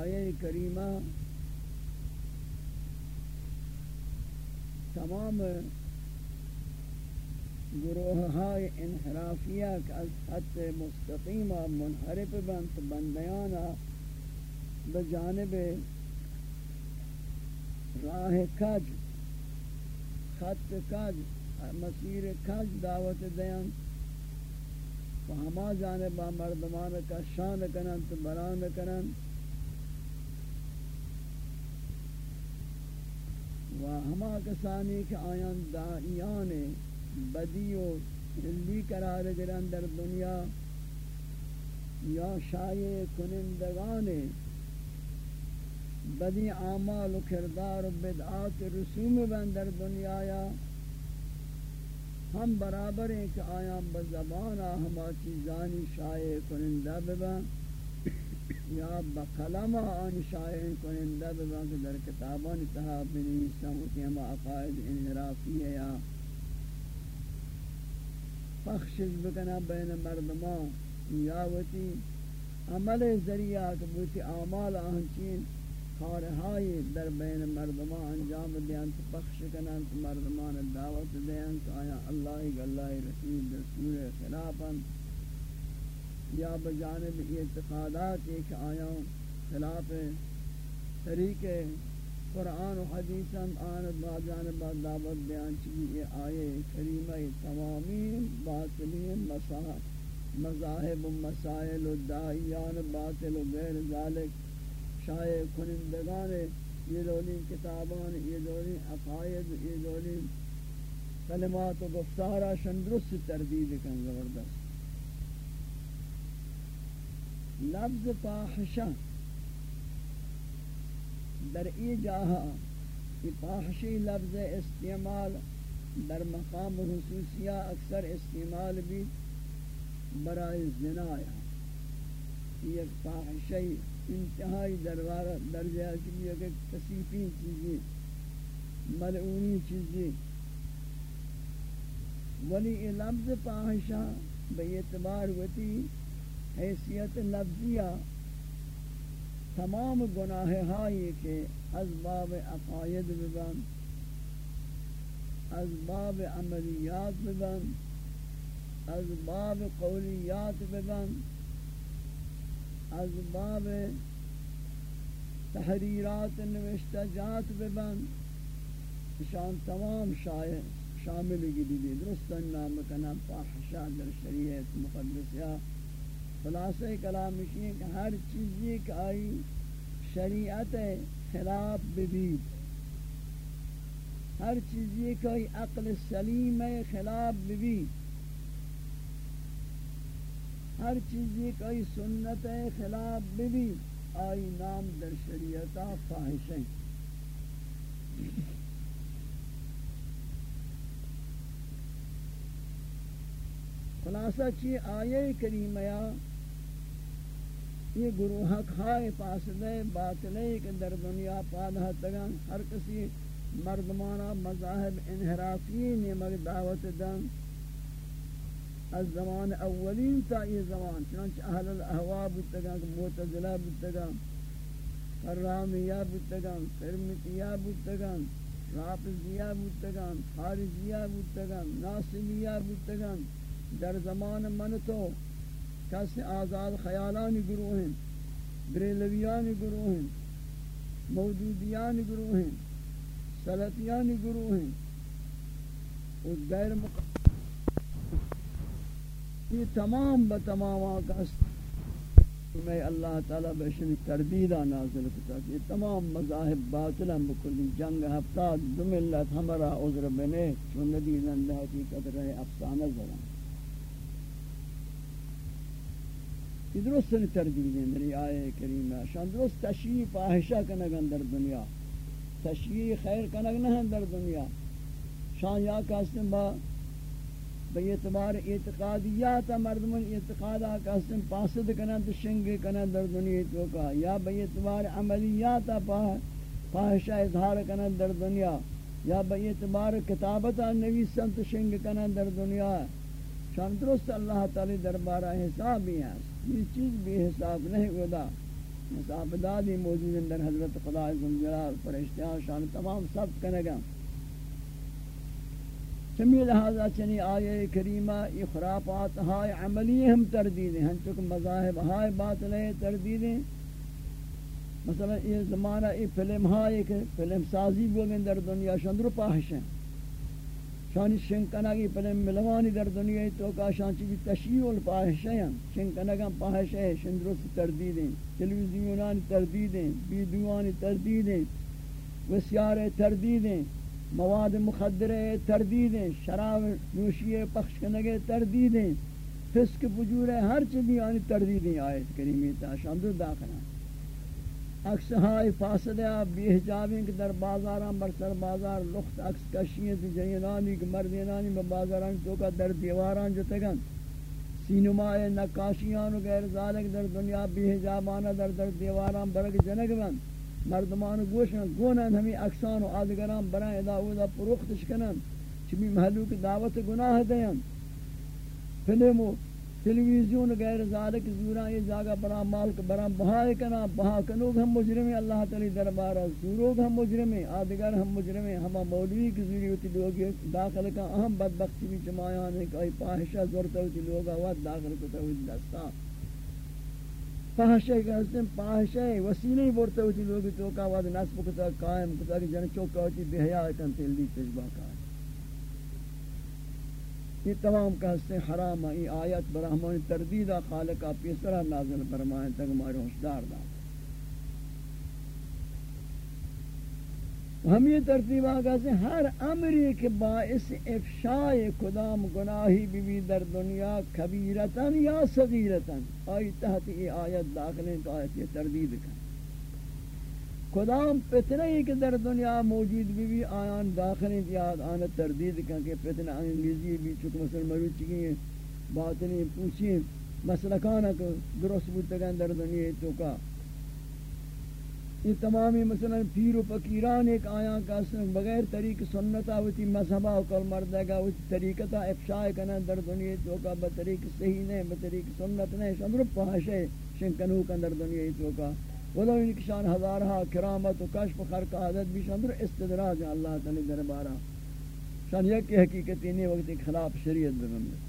آیه کریمہ تمام گروہ های انحرافیہ که از حد مستقیم منحرف بند بندیانا بجانب راہ کج، خط کج، مسیر کج دعوت دیان و ہما جانب مردمان کا شان کنن تو بران کنن و ہما کسانی کہ آیان دائیان بدی و ہلی قرار گرن در دنیا یا شایع کنندگان بدی اعمال و کردار و بدعات رسوم بند در دنیا یا ہم برابر ہیں کہ آیا بزبان ہما چیزانی شائع کنندہ ببا یا بقلم آن شائع کنندہ ببا کہ در کتابان اتحاب بنویسا ہوں کہ ہما عقائد انحرافی ہے یا پخشش بکنا بین مردمان یا وتی عمل ذریعہ کہ بوتی اعمال آہنچین کارهای در بین مردمان انجام دیان تو بخش کنن تو مردمان دعوت دیان تو آیا اللہ اللہ رسول رسول خلافا یا بجانب اعتقادات ایک آیا خلاف طریق قرآن و حدیث ہم آن با جانب دعوت دیان چکی یہ آئے کریمہ تمامی باطلی مذاہب و مسائل و دائیان باطل و غیر ذالک شائع کنندگان یہ دولین کتابان، یہ دولین عقائد، یہ دولین کلمات و گفتارا شندرست تردید کن زبردست۔ لفظ فاحشہ۔ در ای جاہا یہ فاحشی لفظ استعمال در مقام خصوصیہ اکثر استعمال بھی برائے زنایا یہ فاحشی انتہائی دربارہ درجہ کی کہ کثیفی چیزیں، ملعونی چیزیں۔ ولی یہ لفظ پاہشہ بے اعتبار وتی حیثیت لفظیہ تمام گناہ ہائی کے از باب عقائد ببن، از باب عملیات ببن، از باب قولیات ببن، از باب تحریرات نوشتہ جات ببن۔ شان تمام شائع، شامل گلی درست نام کنا فاحشہ در شریعت مقدسہ خلاصہ کلام یہ کہ ہر چیز ایک آئی شریعت خلاف ببید ہر چیز ایک آئی عقل سلیم خلاف ببید ہر چیز چیزی کوئی سنت خلاف بھی آئی نام در شریعتا فاحشیں خلاصہ چی آیے کریمیا یہ گروہ کھائے پاسدے باطلے کہ در دنیا پادہ تگن ہر کسی مردمانہ مذاہب انحرافی نمک دعوت دن۔ از زمان اولین تا یہ زمان، چنانچہ اہل الاحوا بودتگا معتزلہ بودتگا حرامیہ بودتگا فرمتیہ بودتگا رافضیہ بودتگا خارجیہ بودتگا ناصبیہ بودتگا در زمان من تو کس آزاد خیالانی گروہ ہیں بریلویانی گروہ ہیں موجودیانی گروہ ہیں سلطیانی گروہ ہیں اس غیر مقابل یہ تمام بتمام آقاس میں اللہ تعالی بشن تردیدہ نازل کتا کہ یہ تمام مذاہب باطلا بکلی جنگ ہفتاد دو ملت ہمارا عذر بنے، چون ندی زندہ حقیقت رہے افسانہ زران یہ درست نے تردید ہے میری آئے کریمہ شان درست تشریح فاحشہ کنگن در دنیا، تشریح خیر کنگ نہیں در دنیا۔ شان یا کاسم با بے اعتبار اعتقادیات مردمن اعتقادا قسم پاسد کنن تو شنگ کنن در دنیا تو کا، یا بے اعتبار عملیات فاحشہ اظہار کنن در دنیا، یا بے اعتبار کتابت نویسن تو شنگ کنن در دنیا۔ شان درست اللہ تعالی دربارہ حساب ہی ہے۔ یہ چیز بھی حساب نہیں ہوتا۔ مساف دادی موجود ہیں در حضرت خدا عزم جلال فرشتیان شان تمام سب کنگا چمی لہذا چنی آیے کریمہ ای خرافات ہائے عملی ہم تردید ہیں چکہ مذاہب ہائے باطلے تردید ہیں مثلا یہ زمانہ ای فلم ہائے کہ فلم سازی بوگیں در دنیا شندر پاہش ہیں۔ شانی شنکنگی فلم ملوانی در دنیا تو کا شانچی بھی تشیع الپاہش ہیں شنکنگا پاہش ہے شندرس تردید ہیں تلویزیونانی تردید ہیں بیدوانی تردید ہیں وسیار تردید ہیں مواد مخدرے تردیدیں شراب نوشی پخش کنگے تردیدیں فسق فجور ہر چیزی یعنی آنی تردیدیں آیت کریمی تا شاندر داخلہ اکس ہائی فاسدہ بی حجابیں کہ در بازاران برسر بازار لخت اکس کشیئیں تی جنینانی کہ مردینانی با بازاران تو کا در دیواران جو تگن سینمائے نقاشیان و غیر ذالک در دنیا بی حجابانہ در در دیواران برک جنگ بند مردمان گوشن گونن ہمیں اکسان و آدگران برائیں ادا اودا پروختش کنن چمی محلو کی دعوت گناہ دیں فلم و تلویزیون غیر ذالک زوران یہ جاگہ برا مالک برا بہائے کنا، بہا کنوگ ہم مجرمی اللہ تعالی دربارہ زوروگ ہم مجرمی آدگر ہم مجرمی ہما مولوی کی زوری ہوتی لوگ داخل کا اہم بدبختی بھی جمایان ہے کہ آئی پاہشہ زورتا ہوتی لوگا وقت داخل کتا ہوتی دستا فحشے کا حسن پاہشے وسیلے بورتے ہوتی لوگی تو کا واد نصب کتا، قائم کتا، کہ جن چوکا ہوتی بے حیاء کن تیلی تجبہ کا یہ تمام کا حسن حرام ہے، یہ آیت برحمانی تردیدہ خالقہ پیسرہ نازل برمائن تک ہمارے ہوشدار دار ہم یہ ترتیب آگا سے، ہر امری کے باعث افشاء کدام گناہی بھی در دنیا کبیرتاً یا صغیرتاً۔ آئی تحت یہ آیت داخلیں تو آیت یہ تردید کر کدام پتنہ ہی کہ در دنیا موجود بھی بھی آیان داخلیں دیاد آنا تردید کر کہ پتنہ انگلیزی بھی چکہ مثلا مروچی کی باطنی پوچھیں مسلکانہ کو درست بودتگن در دنیا تو کا۔ یہ تمامی مثلا پیر و فقیران ایک آیا کا بغیر طریق سنتا ہوتی مذہبہ و کل مردہ کا ہوتی طریقتا افشاء کنا در دنیا تو کا، بطریق صحیح نہیں، بطریق سنت نہیں شندر پہنش شنکنو کا در دنیا تو کا۔ ولو ان کشان ہزارہا کرامت و کشف خرق عادت بھی شندر استدراج اللہ تعالی دربارہ۔ شان یک حقیقت نہیں، وقت خلاف شریعت برمت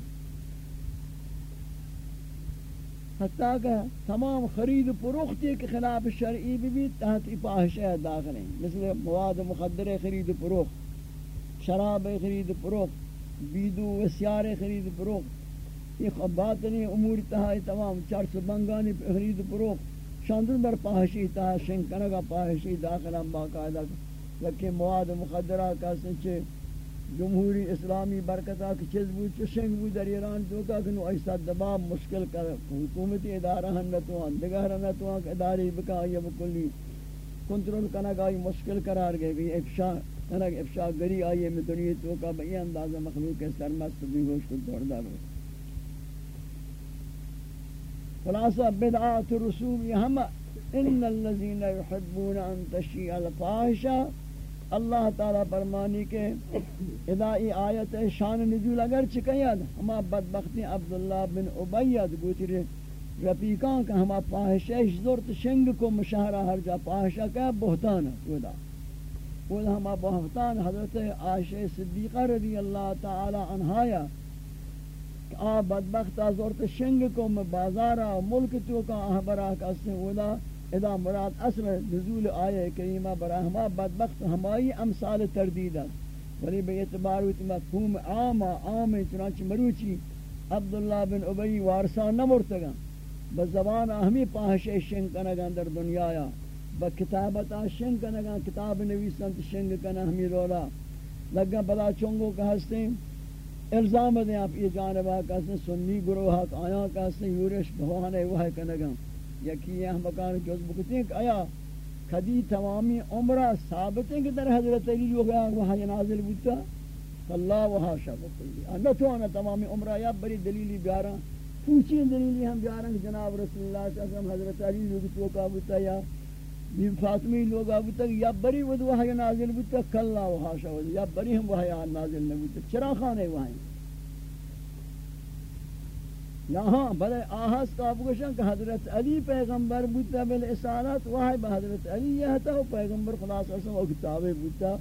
حتیٰ کہ تمام خرید پروختی کے خلاف شرعی بھی بھی تحت پاہشہ داخل ہیں۔ مثل مواد مخدر خرید پروخت شراب خرید پروخت بیدو وسیار خرید پروخت یہ باطنی امور تہائی تمام چرس بنگانی خرید پروخت شاندر بر پاہشی تہا شنکنگا پاہشی داخل باقاعدہ لکہ مواد مخدرہ کا سنچے جمہوری اسلامی برکتا کی چیز بود چشنگ بود در ایران تو کا کہ نو ایسا دباب مشکل کر حکومتی ادارہ ہن نہ ہن دیگر نہ اداری بکا یہ بکلی کنٹرول کرنا گئی مشکل قرار گئے کہ افشا کنا افشا گری آئی میں دنیا تو کا بے اندازہ مخلوق کے سرمست بھی ہوش کو دوڑ دار خلاصہ، بدعات الرسول ہم، ان الذين يحبون ان تشيع الفاحشه اللہ تعالی فرمانی کے ادائی آیت شان نزول اگر چکیاد ہما بدبختی عبداللہ بن عبید گوتی رفیقان کا ہما پاہشش زورت شنگ کو مشاہرہ ہر جا پاہشہ کا بہتان ودا ودا ہما بہتان حضرت عائشہ صدیقہ رضی اللہ تعالی عنہایا آ بدبخت زورت شنگ کو بازارا ملک تو کا احبرہ کا سن ودا ادا مراد اصل نزول آیه کریمه برای همه بدبخت همایی امثال تردید ولی به اعتبار وقت مفهوم عام عام چنانچه مروچی عبدالله بن عبی وارثان نمرتگن به زبان اهمی پاهش شنگ کنگن در دنیا با کتابت شنگ کنگن کتاب نویسن شنگ کنگن همی رولا۔ لگا بلا چونگو کہ ہستے۔ الزام دیں آپ یہ جانبہ کہ سنی گروہ آیا کہ یورش بہوانے وہ ہے کنگن یکی یہ مکان جز بکتے ہیں کہ آیا کدی تمامی عمرہ ثابت ہیں کہ در حضرت علی جو گیا، وہاں نازل بودتا اللہ وہاں شب کلی انا تو انا تمامی عمرہ، یا بری دلیلی بیارا۔ پوچھی دلیلی ہم بیارا کہ جناب رسول اللہ صلی اللہ علیہ وسلم حضرت علی جو توقع بودتا یا بی فاطمی لوگ بودتا یا بری ود وہاں نازل بودتا کلا وہاں شب یا بری ہم وہاں نازل نبودتا چرا خانے وہاں یہاں بلے آہاز کا بگوشن کہ حضرت علی پیغمبر بودتا بالاسارت وحی با حضرت علی یہ تھا پیغمبر خلاص اسم و کتابے بودتا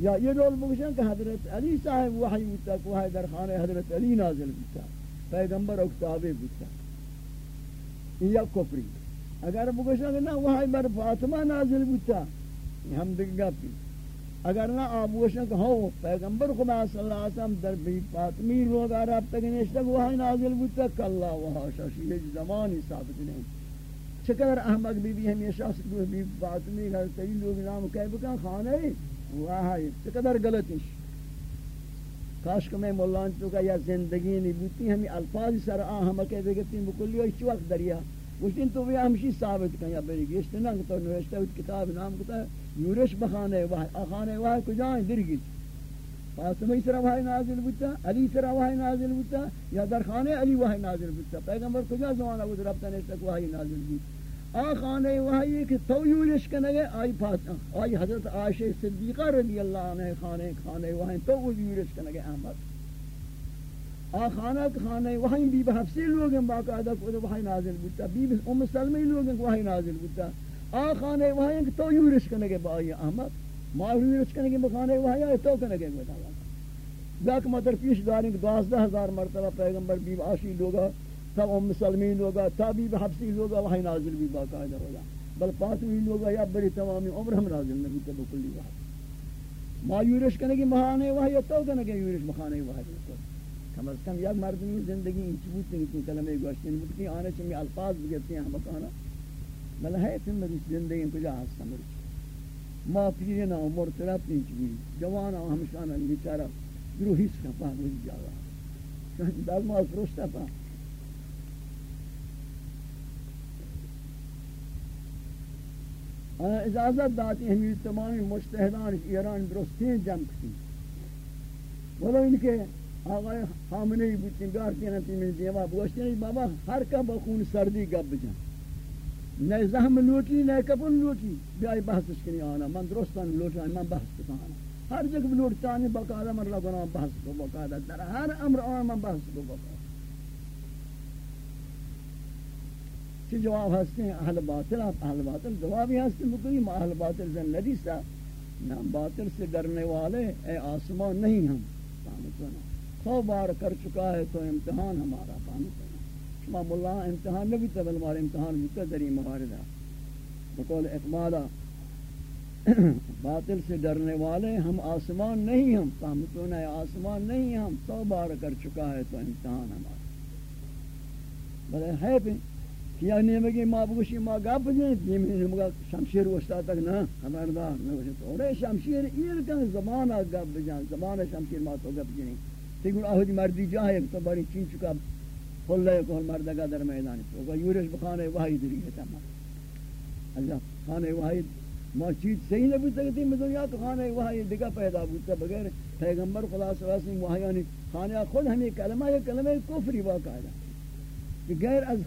یا یہ رول بگوشن کہ حضرت علی صاحب وحی بودتا کہ وحی در خانہ حضرت علی نازل بودتا پیغمبر و کتابے بودتا یہ کفری. اگر بگوشن کہ نا وحی بر فاطمہ نازل بودتا ہم دیکھ گا پی۔ اگر نہ آبوشن کہ ہو، پیغمبر خدا صلی اللہ علیہ وسلم در بی فاطمی لوگ عرب تک نشتک وہاں نازل بودتا کاللہ وہاں شاشی یہ زمانی ثابت نہیں۔ چقدر احمد بی بی ہمیشہ سکو بی فاطمی گھر کئی لوگ نام کہہ بکن خانہ ہی وہاں چقدر غلطش کاش کہ میں مولان چکا یا زندگی نہیں بوتی، ہمیں الفاظ سر آہم کہہ بکتی بکلی ہوئی چی وقت دریا۔ گوشتین تو بھی ہمشی ثابت کن یا بری گیشت نہ تو نوشتہ کتاب نام کتا ہے یورش بخانے وحی اخانے وحی کجائیں درگی فاطمہ سر وحی نازل بودتا علی سر وحی نازل بودتا یا در خانے علی وحی نازل بودتا پیغمبر کجا زمانہ بود ربطہ نشتک وحی نازل بود آخانے وحی کہ تو یورش کنگے، آئی فاطمہ، آئی حضرت عائشہ صدیقہ رضی اللہ عنہ خانے خانے وحی تو یورش کنگے احمد۔ آ، خانہ خانہ، وہیں بی بحفصی لوگ ہیں، باقاعدہ کو وہیں نازل بودتا بی ام سلمی لوگ ہیں، وہیں نازل بودتا آ، خانہ وہیں کہ تو یورش کرنے کے بائی احمد۔ ما یورش کرنے کے بخانہ وہیں آئے تو کرنے کے بتا ذاک مدر پیش داریں کہ دوازدہ ہزار مرتبہ پیغمبر بی عاشی لوگا تب ام سلمی لوگا تب بی بحفصی لوگا وہیں نازل بھی باقاعدہ ہوگا بل پاتوی لوگا یا بری تمامی عمر ہم نازل نبی تب کلی وحی۔ ما یورش کرنے کی مہانے وحی تو کرنے کے یورش مخانے وحی کم از کم یک مردمی زندگی این چی بودتی که کلمه گوشتین بودتی آنه چمی الفاظ بگرتی ہیں ہمکانا بل ہے تم مدیس زندگی کجا ہستا مرچ ما پیرنا عمر طرف نہیں چی بودی جوانا ہمشانا بیچارا درو حس کا پاک ہوئی جاگا۔ داز ما فروشتا پا۔ اجازت داتی ہمیں تمامی مجتہدان، ایران درستین جمع کتی ولو ان کے آقای خامنه ای بودتیم بیارتین انتی من دیما بوشتین بابا، هر کا بخون سردی گب بجن. نه زهم لوٹی نه کپن لوٹی بیای بحثش کنی آنا. من درستان لوٹا من بحث کتانا ہر جگہ لوٹ لوٹتانی بقاعدہ من لگنا بحث کو بقاعدہ در ہر امر آن من بحث کو بقاعدہ چی جواب ہستے ہیں اہل باطل آپ اہل باطل جوابی ہستے ہیں بکلی ما اہل باطل زن ندی سا نام باطل سے ڈرنے والے اے آسمان نہیں ہم سامتونا سو بار کر چکا ہے تو امتحان ہمارا پانی شما ملا امتحان نبی تبل ہمارے امتحان بھی دری مواردہ بقول اقبالا باطل سے ڈرنے والے ہم آسمان نہیں، ہم فہمتون ہے؟ آسمان نہیں، ہم سو بار کر چکا ہے تو امتحان ہمارا۔ بلے ہے پہ کیا نیمگی ما بگوشی ما گپ جی، جی جائیں دیمی نمگا شمشیر وشتا تک نا، خبردار، میں گوشی تو رے شمشیر ایر کن زبان گپ جائیں زبان شمشیر ما تو گپ جی جائیں تیگون آہدی مردی جاہے تو باری چین چکا پھول لے کو مردگا در میدانی تو کہ یورش بخانے وحی دری ہے تمام اللہ خانے وحی ما چیز صحیح نہ بودتا کہ تیم دنیا تو خانے وحی دگا پیدا بودتا بغیر پیغمبر خدا صلی اللہ علیہ وسلم وحیانی خانے خود ہمیں کلمہ یہ کلمہ کفری واقع ہے کہ غیر از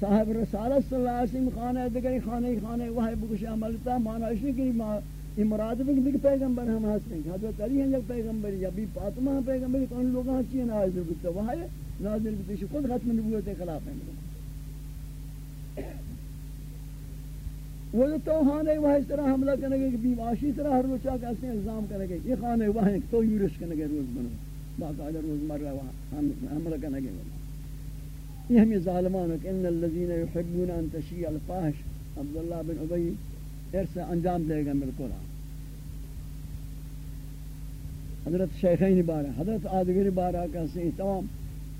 صاحب رسالت صلی اللہ علیہ وسلم خانے دگا خانے خانے وحی بکش عملتا مانا اس نے کہ یہ مراد ہے کہ پیغمبر ہم ہاتھ ہیں۔ حضرت علی ہیں یک پیغمبر، یا بھی فاطمہ ہیں، پیغمبر کون لوگ ہیں؟ چیئے نازل بکتا وہ ہے نازل بکتا خود ختم نبوت خلاف ہیں۔ وہ تو خانے وہ اس طرح حملہ کرنے گے کہ بھی معاشی طرح ہر روچہ روچا کیسے الزام کرنے گے یہ خانے وہ ہیں تو یورش کرنے گے روز بنو۔ باقاعدہ روز مر رہا حملہ کرنے گے یہ ہمیں ظالمان کہ ان الذين يحبون ان تشيع الفاحش۔ عبداللہ بن ابی ارس انجام دے گا بالکل حضرت شیخین بارہ، حضرت آدگری بارہ کہتے ہیں تمام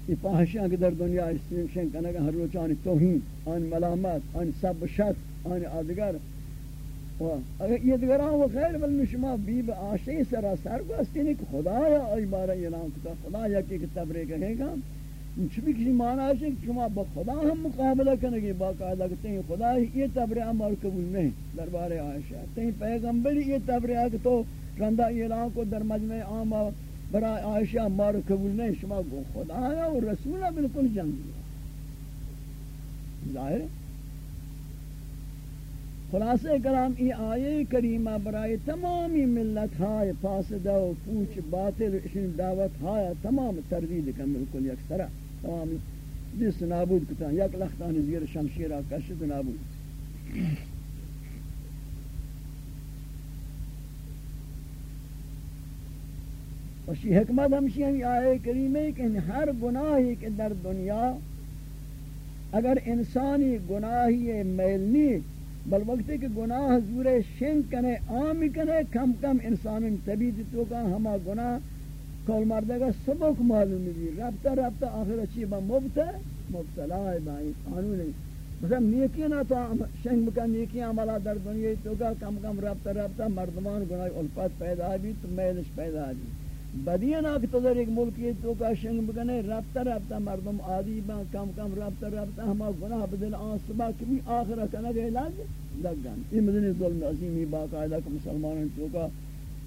یہ پاہشیاں کے در دنیا استعمال کنگا ہر روچ آنی توہین، آنی ملامت، آنی سب شت آنی آدگر۔ اگر یہ دگران وہ خیر بل شما بیب آشی سرا سر کو استینی کہ خدایا، آئی بارہ اعلان کتا، خدایا کی کتاب رے کہے گا۔ چبی کسی معنی ہے کہ شما با خدا ہم مقابلہ کرنے گے باقاعدہ کہ تین خدا یہ تبرے عمل قبول نہیں، دربار عائشہ تین پیغمبر یہ تبرے کہ تو رندہ اعلان کو در مجمع عام برای عائشہ مار قبول نہیں شما گو خدا ہے اور رسولہ بالکل جنگ ظاہر خلاصہ کلام ای آیے کریمہ برای تمامی ملت ہائے فاسدہ و پوچ باطل اشن دعوت ہائے تمام تردید کن بالکل یک سرہ تمام دست نابود کتا یک لختان زیر شمشیر کشت نابود وشی حکمت ہمشی ہم آئے کریم ہے کہ ہر گناہی کے در دنیا اگر انسانی گناہی میلنی بل وقت کہ گناہ حضور شنگ کنے عام کنے، کم کم انسان طبیعت تو کا ہما گناہ کول مردے گا سبک معلوم بھی ربطہ ربطہ آخر اچھی با مبتہ؟ مبتلا ہے بائی قانون ہے۔ مثلا نیکی نہ تو شنگ بکن، نیکی عملہ در دنیا تو کا کم کم ربطہ ربطہ مردمان گناہ الفت پیدا بھی تو میلش پیدا بھی۔ بدین آکھ تو در ایک ملکی تو کا شنگ بکنے ربطہ ربطہ مردم عادی با کم کم ربطہ ربطہ ہما گناہ بدل آن آسبا کمی آخرہ کنگے لگ لگ گن یہ مدنی ظلم عظیمی باقاعدہ کہ مسلمانوں تو کا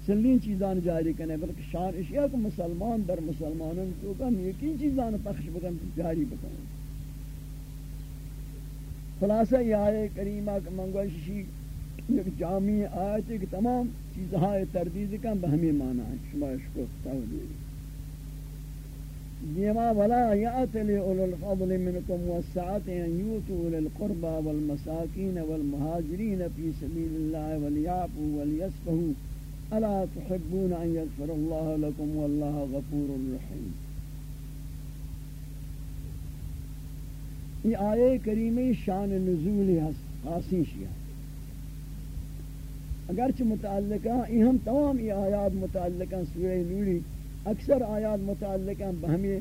سلین چیزان جاری کنے، بلکہ شان اشیاء کو مسلمان در مسلمانوں تو کا یقین چیزان پخش بکن، جاری بکن۔ خلاصہ یہ آئے کریمہ کہ منگوشی ایک جامع آیت ہے کہ تمام چیزهای تردید کن به همین معنی شما اشکر تودید دیما ولا یعتل اولو الفضل منکم والسعات ان یوتو للقربى والمساکین والمهاجرین فی سبیل اللہ ولیعفو ولیسفہو الا تحبون ان یغفر اللہ لکم واللہ غفور الرحیم یہ آیے کریمی شان نزولی خاصی شیعہ۔ اگرچہ متعلقہ یہ ہم تمام یہ آیات متعلقہ سورہ نوری، اکثر آیات متعلقہ بہمی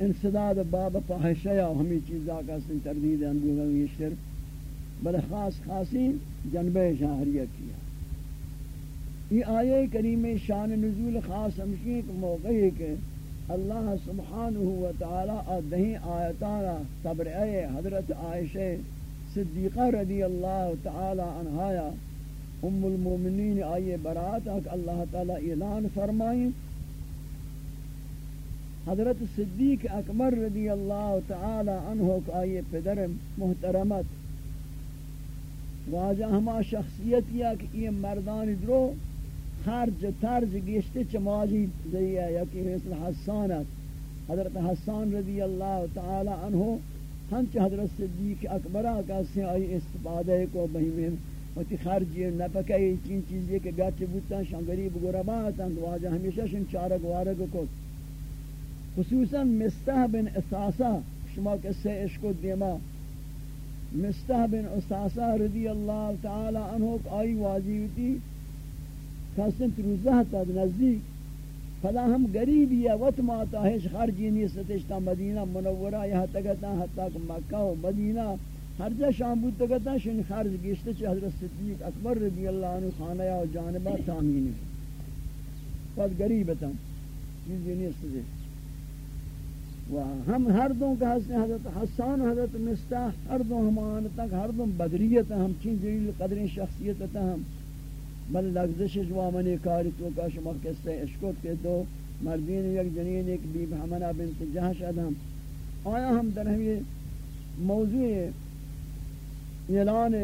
انصداد باب فاحشہ ہمیں چیزا کا سن تردید اندوگا یہ شرف بل خاص خاصی جنبہ شاہریہ کیا یہ آیے کریم شان نزول خاص ہمشی ایک موقع ہے کہ اللہ سبحانہ و تعالی آدہیں آیتانا تبرعی حضرت عائشہ صدیقہ رضی اللہ تعالی عنہایا ام المومنین آئیے برات کہ اللہ تعالی اعلان فرمائیں۔ حضرت صدیق اکبر رضی اللہ تعالی عنہ کو آئیے پدر محترمت۔ واجہ ہما شخصیت یا کہ یہ مردان درو خرج ترج گشتے چماجی ذریعہ یا کہ مثل حسانت حضرت حسان رضی اللہ تعالی عنہ ہنچ حضرت صدیق اکبرہ کا سے آئی استفادہ کو بہیمیں وقتی خرجی نفقه این چیزی که گرچه بودتن شان غریب غربا هستند واجه همیشه شن چارک وارک کد خصوصا مستح بن اساسا شما قصه اشکو دیما۔ مستح بن اساسا رضی اللہ تعالی عنہ آئی واجی ہوتی خاصن تروزہ تا نزدیک۔ فلا ہم غریبی ہے وقت ماتا ہے خرجی نیستش تا مدینہ منورہ یہاں تکتا حتی کہ مکہ و مدینہ۔ ہر جا شام بود تگتا شن خرج گشتے چھ حضرت صدیق اکبر رضی اللہ عنہ خانہ یا جانبہ تامین ہے بہت غریبتا چیزی نہیں استدے و ہم ہر دوں کا حضرت حسان حضرت مستح ہر دوں ہمان تک ہر دوں بدریت ہم چین جلیل قدر شخصیت ہم بل لگزش جوامن کاری تو کا شما کستے اشکت کے دو مردین یک جنین ایک بیب حمنہ بنت جہش ادھم آیا ہم در ہمیں موضوع اعلان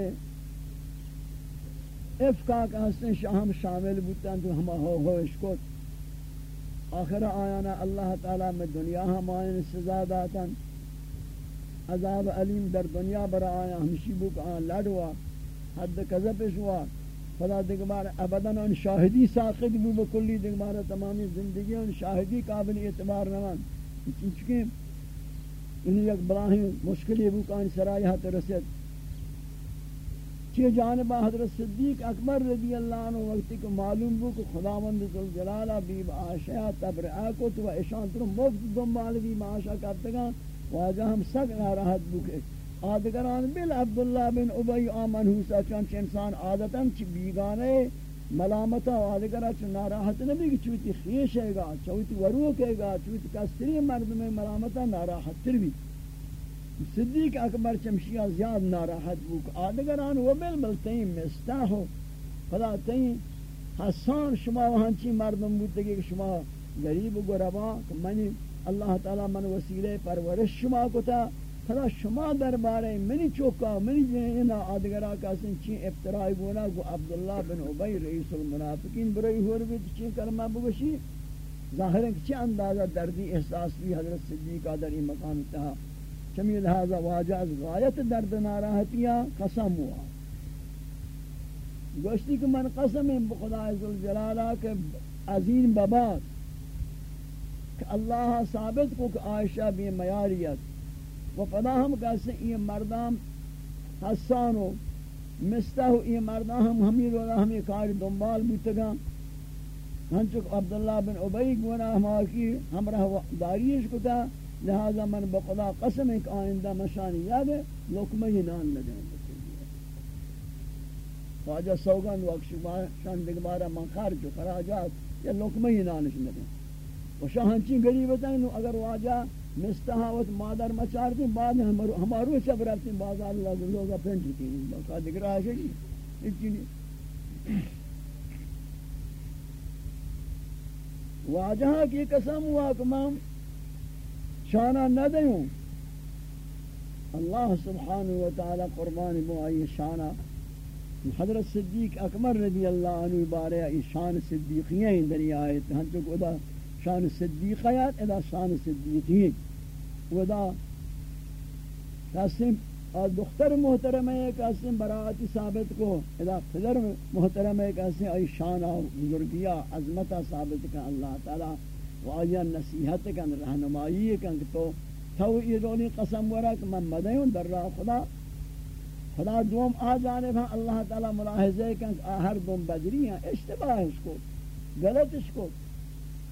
افکا کا حسن شاہم شامل بودتاں تو ہما ہو ہوش کت آخر آیانا اللہ تعالی میں دنیا ہم آئین سزا داتا عذاب علیم در دنیا برا آیا ہمشی بک آن لڑوا۔ حد کذبش ہوا فلا دگبار ابدا ان شاہدی ساقت بو بکلی دگبار تمامی زندگی ان شاہدی قابل اعتبار نوان۔ چونکہ انہیں یک بلاہی مشکلی بو کان سرائیہ ترسد چی جانب حضرت صدیق اکبر رضی اللہ عنہ وقتی کو معلوم ہو کہ خداوند ذوالجلالہ بیب آشیا تبرعہ کو تو اشان تر مفت دنبال بیب آشا کرتگا واجہ ہم سک ناراحت بکے آدگران بل عبداللہ بن عبی آمن حوصا چونچ انسان عادتا چی بیگانے ملامتا آدگرہ چو ناراحت نبی کہ چوتی خیش ہے گا چوتی وروک ہے گا چوتی کستری مردم ملامتا ناراحت تر بھی۔ صدیق اکبر چمشیہ زیاد ناراحت بوک. آدگران و بالبل تین مستاہو خدا تین حسان، شما وہاں چی مردم بودتے کہ شما غریب و گربا، کہ منی اللہ تعالی من وسیلے پرورش شما کتا خدا شما دربارے منی چوکا، منی جنینا آدگرہ کاسن چی افترائی بونا کو عبداللہ بن عبی رئیس المنافقین برائی ہو رہی چی کلمہ بگوشی. ظاہر ہے کہ چی اندازہ دردی احساس بھی حضرت صدیقہ در این مقام تہا. چمی لہذا واجہ از غایت درد ناراحتیاں قسم ہوا۔ گوشتی کہ من قسم بخدا ذوالجلالہ کہ عظیم بباد کہ اللہ ثابت کو کہ عائشہ بھی میاریت و پدا ہم کہتے ہیں یہ مردام حسان و مستہ و یہ مردام ہم ہمیں رولا ہمیں کار دنبال بوتگا ہنچک عبداللہ بن عبی گونا ہماکی ہمراہ داریش کتا لہذا من بخدا قسم ایک آئندہ مشانی یاد ہے لکمہ ہی نان لگیں خواجہ سوگن وقت شما شان دگبارا من خرج و خراجات یا لکمہ ہی نانش لگیں و شاہنچی غریبت ہیں اگر واجہ مستحاوت مادر مچار دیں بعد ہمارو چب رفتے ہیں۔ بازار لوگا پھنٹتی جی ہیں باقا دکھ رہا ہے کہ جی، واجہ کی قسم ہوا کہ میں شانہ نہ دوں اللہ سبحانہ وتعالی قربان بو آئی شانہ. حضرت صدیق اکبر رضی اللہ عنہ بارے شان صدیقیہیں دری آیت. ہم تو ادا شان صدیقیات ادا شان صدیقین ودا قسم اور دختر محترم ہے قسم براعتی ثابت کو. ادا فدر محترم ہے قسم ای شان اور بزرگیہ، عظمتہ ثابت کا اللہ تعالی وایا نصیحت کن رہنمائی کن تو تو یہ رونی قسم ورا کہ من مدیون در راہ خدا. خدا دوم آ جانب ہاں اللہ تعالی ملاحظے کن ہر دوم بدری ہیں اشتباہ اس کو غلط اس کو،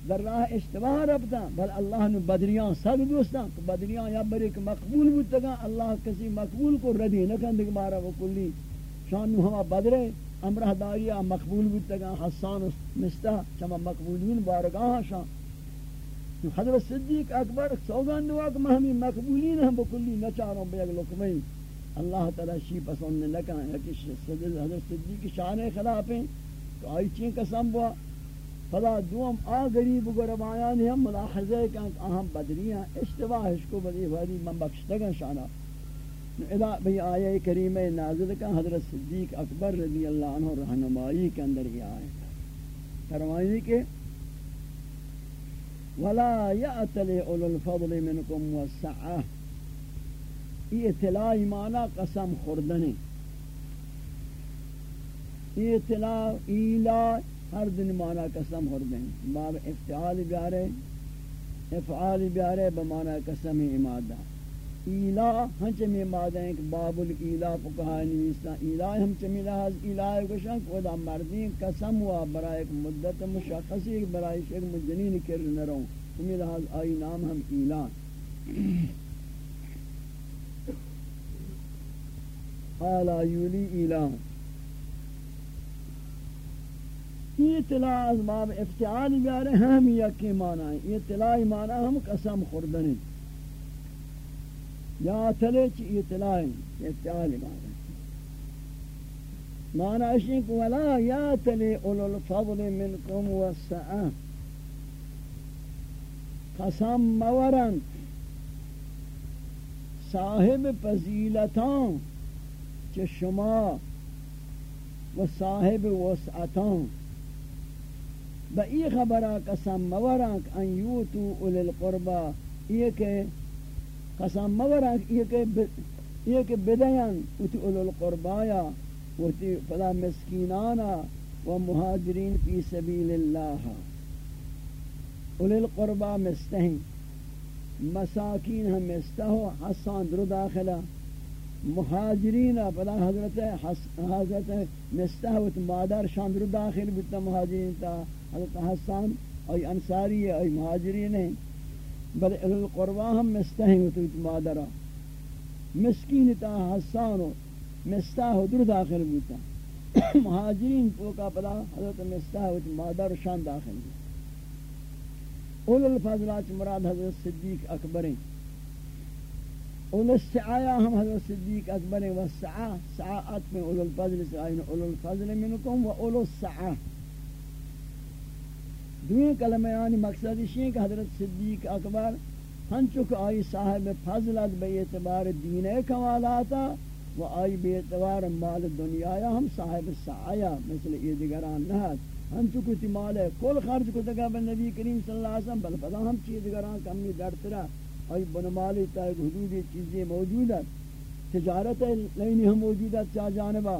در راہ اشتباہ ربتا بل اللہ نے بدریان سب دوستان بدریان یا بری کہ مقبول بودتا اللہ کسی مقبول کو ردی نکن دیکھ بارا وہ کلی شان ہما بدرے، امرہ داریا مقبول بودتا حسان مستہ، چما مقبولین، بارگاہ شان حضرت صدیق اکبر سوگان دعا کہ ہمیں مقبولین ہم بکلی نچاروں بے اگلو کمیں اللہ تعالی شی پسند نہ کہاں کہ حضرت صدیق شان خلاف ہیں تو آئی چین قسم بوا فلا دوم آ غریب گربایان ہم ملاحظہ کہ اہم بدریاں، اشتباہ کو بدی وادی من بخشتگا شانا۔ ادا بھی آیہ کریم نازل کا حضرت صدیق اکبر رضی اللہ عنہ رہنمائی کے اندر یہ آئے۔ فرمائیں کہ ولا يأتل اولو الفضل منكم والسعه اطلاع معنی قسم خوردنی۔ یہ اطلاع، ایلا، ہر دن معنی قسم خوردنی۔ باب افتعال بیارے، افعال بیارے بمعنی قسم امادہ ایلا ہنچ میں مادہ کہ باب الایلا فقہا نویستا، ایلا ہم چمی لحاظ ایلا کشن کو دا مردین قسم ہوا برای ایک مدت مشخصی برای ایک مجنین کر نروں چمی لحاظ آئی نام ہم ایلا۔ آلا یولی ایلا۔ یہ اطلاع از باب افتعال بیارے، ہم یکی معنی ہیں۔ یہ اطلاع معنی ہم قسم خوردنی۔ یا تلے چی اطلاع اطلاع معنی معنی اشیک ولا یا تلے اولو الفضل منکم والسعہ قسم مورن۔ صاحب فضیلتان چه شما و صاحب وسعتان۔ با ای خبرہ قسم مورن ان یوتو اولی القربہ یہ کہ قسم مورا یہ کہ بدیان اتی اولو القربایا اتی فلا مسکینانا و مہاجرین فی سبیل اللہ. اولی القربا مستہیں مساکین ہم مستہو حسان درو داخلہ. مہاجرین فلا حضرت حضرت مستہو مادر شان درو داخل بتا مہاجرین تا حضرت حسان ای انصاری ای مہاجرین ہیں بل القربا ہم مستہم تو مادرا مسکین تا حسان و مستاہ در داخل بوتا مہاجرین کو کا پدا حضرت مستاہ و مادر شان داخل بوتا اول الفضلات مراد حضرت صدیق اکبر ہیں. اول السعایا ہم حضرت صدیق اکبر ہیں. والسعا سعاعت میں اول الفضل سے آئین اول الفضل منکم و اول السعا. دوئیں کلمہ یعنی مقصد ہے کہ حضرت صدیق اکبر ہنچک آئی صاحب فضلت بے اعتبار دین کمالاتا و آئی بے اعتبار مال دنیا ہم صاحب سعایا مثل یہ دیگران نہت ہنچک تی مال کل خرج کو دگا بے نبی کریم صلی اللہ علیہ وسلم، بل پدا ہم چیز دیگران کمی درترہ آئی بنمالی تا ایک حدود چیزیں موجود ہے۔ تجارت لینی ہم موجود ہے چاہ جانبا۔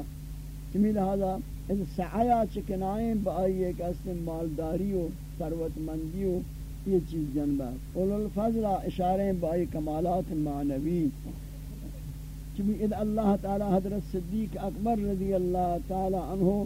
چمی لہذا ان سعیا چکنائیں با آئی ایک اسم مالداری و ثروت مندی و یہ چیز جنبا اولو الفضل اشاریں با آئی کمالات معنوی. چمی اد اللہ تعالی حضرت صدیق اکبر رضی اللہ تعالی عنہ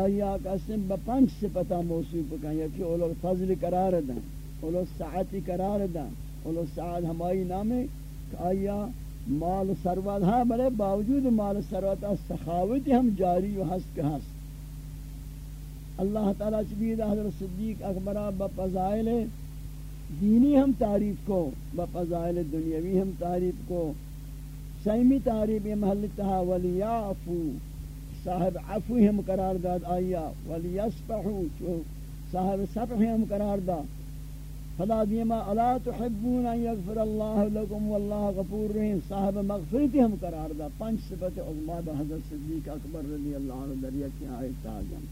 آیا قسم با پنچ صفتہ موصوف کن یکی اولو الفضل قرار دن اولو الساعتی قرار دن اولو الساعت ہمائی نامے، کہ آیا مال سروت ہاں بلے باوجود مال سروت ہاں، سخاوت ہم جاری و ہست کے ہست اللہ تعالیٰ چبید حضرت صدیق اکبرہ با دینی ہم تعریف کو، با دنیاوی ہم تعریف کو۔ سیمی تعریف یہ محل تہا ولیعفو۔ صاحب عفو ہم قرار داد، آیا۔ ولیسپحو چو صاحب سپح ہم قرار داد۔ فلا دیما الا تحبون ان یغفر اللہ لکم واللہ غفور رحیم صاحب مغفرتی ہم قرار دا پنچ صفت عظمہ دا حضرت صدیق اکبر رضی اللہ عنہ دریا کی آیت تاجم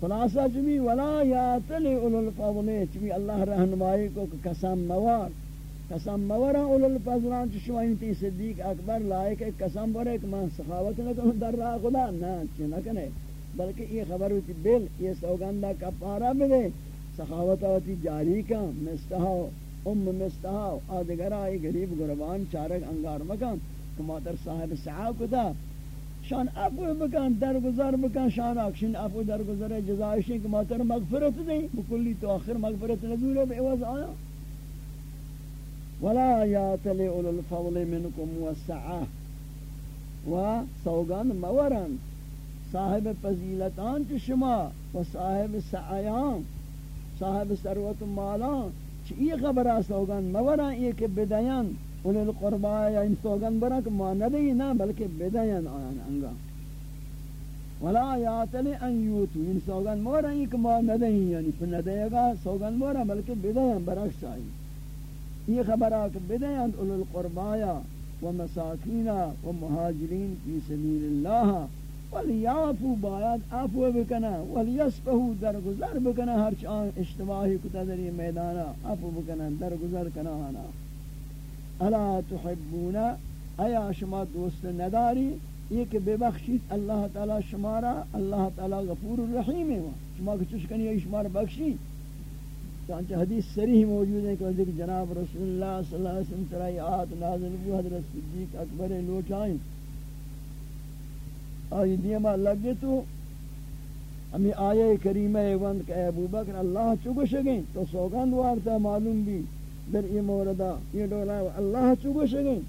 خلاصہ چمی، ولا یاتلی اولو الفضل چمی اللہ رہنمائی کو قسم موار قسم مورا اولو الفضلان چی شما انتی صدیق اکبر لائک ایک قسم بورے کہ من سخاوت نکنو در راہ خدا. نا، چی نکنے بلکہ یہ خبر ہوتی بل، یہ سوگندہ کپارہ بدے سخاوت ہوتی جاری کا مستہاو ام مستہاو آدگر آئی غریب گربان چارک انگار مکان. کماتر صاحب سعاو کتا. شان افو بکن درگزار بکن شان اکشن افو درگزار جزائشن کماتر مغفرت دیں. بکلی تو آخر مغفرت نزول بے عوض آیا. ولا ياتل اول الفضل منكم والسعه و سوگان مورن. صاحب فضیلتان چ شما و صاحب سعیان. صاحب ثروت مالان. چ یہ خبر سوگان مورن؟ یہ کہ بدیان اول القربا یا ان سوگان برا کہ ما ندی نہ بلکہ بدیان آن انگا. ولا یاتل ان یوتو. ان سوگان مورن یہ کہ ما ندی یعنی فندے گا سوگان مورن، بلکہ بدیان برعکس آئی یہ خبر خبرات بدیں اولو القربایا و مساکینا و مہاجرین فی سبیل اللہ، ولیعفو باید عفو بکنا ولیسفہو درگزر بکنا ہر چان اشتباہی کتا در یہ میدانا عفو بکنا درگزر کنا آنا۔ الا تحبونا ایا شما دوست نداری؟ یہ کہ بے بخشید اللہ تعالی شمارا اللہ تعالی غفور الرحیم ہے۔ شما کچھ کنی شمار بخشید چانچہ حدیث سریح موجود ہے کہ جناب رسول اللہ صلی اللہ علیہ وسلم ترائی آت نازل بھی حضرت صدیق اکبر لوٹ آئیں آئی دیما لگے تو ہمیں آیے کریمہ وند کہ ابو بکر اللہ چکو گئیں تو سوگند وارتا معلوم بھی۔ در یہ موردہ یہ ڈولا اللہ چکو گئیں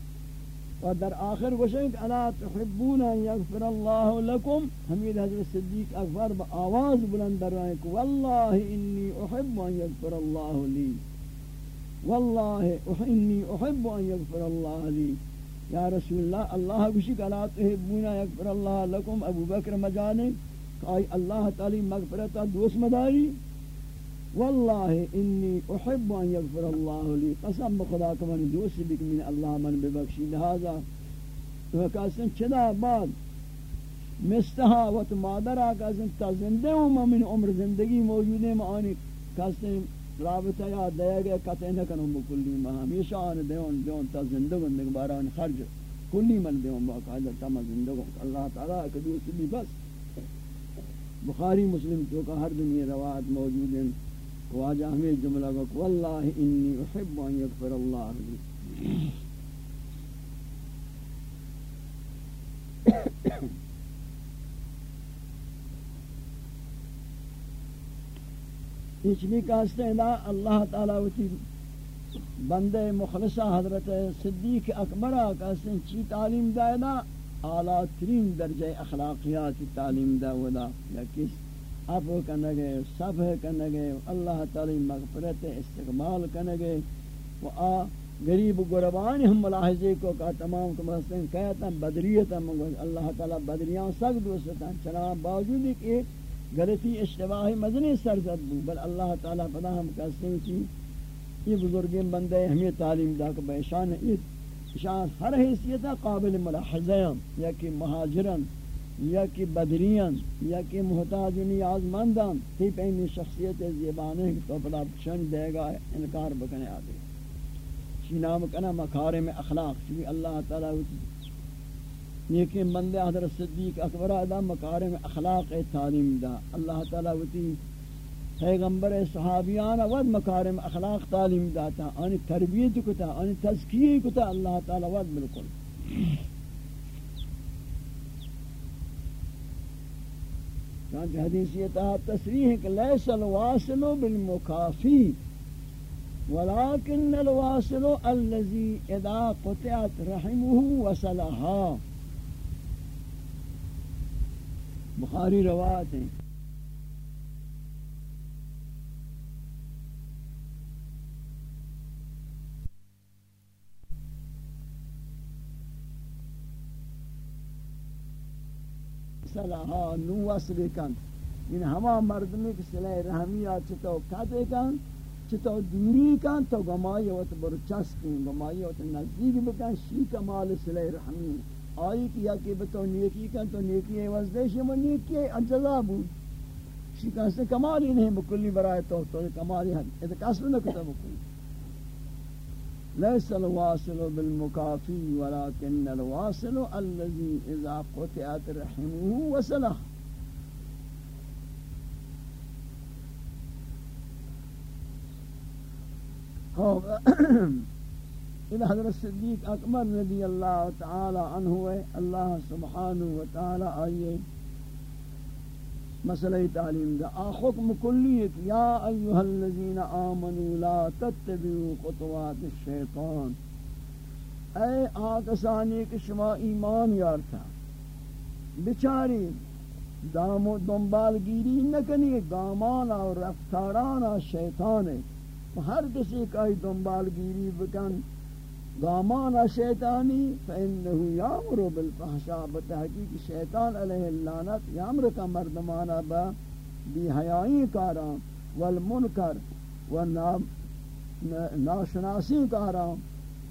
و در آخر گوشیں الا تحبون ان یغفر اللہ لکم حمید حضرت صدیق اکبر با آواز بلند در رہے کہ واللہ انی احب ان یغفر اللہ لی. واللہ انی احب ان یغفر اللہ لی. یا رسول اللہ اللہ گوشی کہ الا تحبون ان یغفر اللہ لکم ابو بکر مجانے کہ آئی اللہ تعالی مغفرتا دوست مداری. واللہ انی احب ان یغفر اللہ لی. قسم بخدا کہ من دوست بک من اللہ من ببخشی. لہذا تو کہاسن چدا بعد مستہا و تو مادر آکاسن تا زندے ہوں من عمر زندگی موجود ہے معانی کہاسن رابطہ یا دیا گیا قطع نکنوں بکلی مہا ہمیشہ آن دیون دیون تا زندگون دیکھ باران خرج. کلی من دیون باقاعدہ تا زندگون اللہ تعالیٰ کہ دوست بھی بس. بخاری مسلم تو کا ہر دنیا روایت موجود ہیں. واجہ ہمیں جملہ کو واللہ انی احب ان یغفر اللہ لی۔ اس بھی کہتے ہیں اللہ تعالیٰ وتی بندے مخلصہ حضرت صدیق اکبرہ کہتے ہیں چی تعلیم دائے دا اعلیٰ ترین درجہ اخلاقیات تعلیم دا ودا یا کس عفو کنگے صفح کنگے اللہ تعالی مغفرت استقبال کنگے و آ، غریب گربان ہم ملاحظے کو کا تمام کو مثلا کہتا بدریت ہم، اللہ تعالی بدریاں سخت دوستاں چنا باوجود کہ غلطی اشتباہ مدنی سرزد بو، بل اللہ تعالی پدا ہم کہتے ہیں کہ یہ بزرگ بندے ہمیں تعلیم دا کہ بشان شان ہر حیثیت قابل ملاحظہ یا کہ مہاجرن۔ یا کہ بدریان یا کہ محتاج و نیاز مندان تی پہنی شخصیت زیبانے تو پڑا شن دے گا انکار بکنے آدھے چی نام کنا مکارم اخلاق. چی اللہ تعالیٰ نیکی بندے حضرت صدیق اکبر ادا مکارم اخلاق تعلیم دا. اللہ تعالیٰ وتی پیغمبر صحابیان ود مکارم اخلاق تعلیم داتا. آنی تربیت کتا، آنی تذکیہ کتا اللہ تعالیٰ ود بالکل. چانچہ حدیث یہ اتحاد تصریح ہے کہ لیس الواصل بالمکافی، ولیکن الواصل الذي اذا قطعت رحمه وصلها۔ بخاری روایت ہے۔ صلاحا نو وصل کن این ہما مردمی که صلح رحمیات چطور کتے کن چطور دوری کن تو گمائی وقت برچس کن گمائی وقت نزدیک بکن شی کمال صلح رحمی۔ آئی کیا کہ بتو نیکی کن، تو نیکی ہے وزدیش وہ نیکی ہے انجزا بود شی کن سے کمالی نہیں بکلی برای تو تو کمالی ہے یہ کسب نہ کتا بکلی۔ ليس الواصل بالمكافي ولكن الواصل الذي إذا قطعت رحمه وصله إذا حضرت الصديق أكبر رضي الله تعالى عنه الله سبحانه وتعالى آئیے۔ مسئلہ تعلیم دا حکم کلیت یا ایها الذین آمنوا لا تتبعوا خطوات الشیطان۔ اے آکسانی کہ شما ایمان یارتا بچاری دامو دنبال گیری نکنی گامانا و رفتارانا شیطان ہے۔ ہر کسی کا دنبال گیری بکن۔ گامان شیطانی فإنه یامر بالفحشاء، بتحقیق شیطان علیہ اللعنت، یامر کا مردمانا با بی حیائی کارا، والمنکر و ناشناسی کارا۔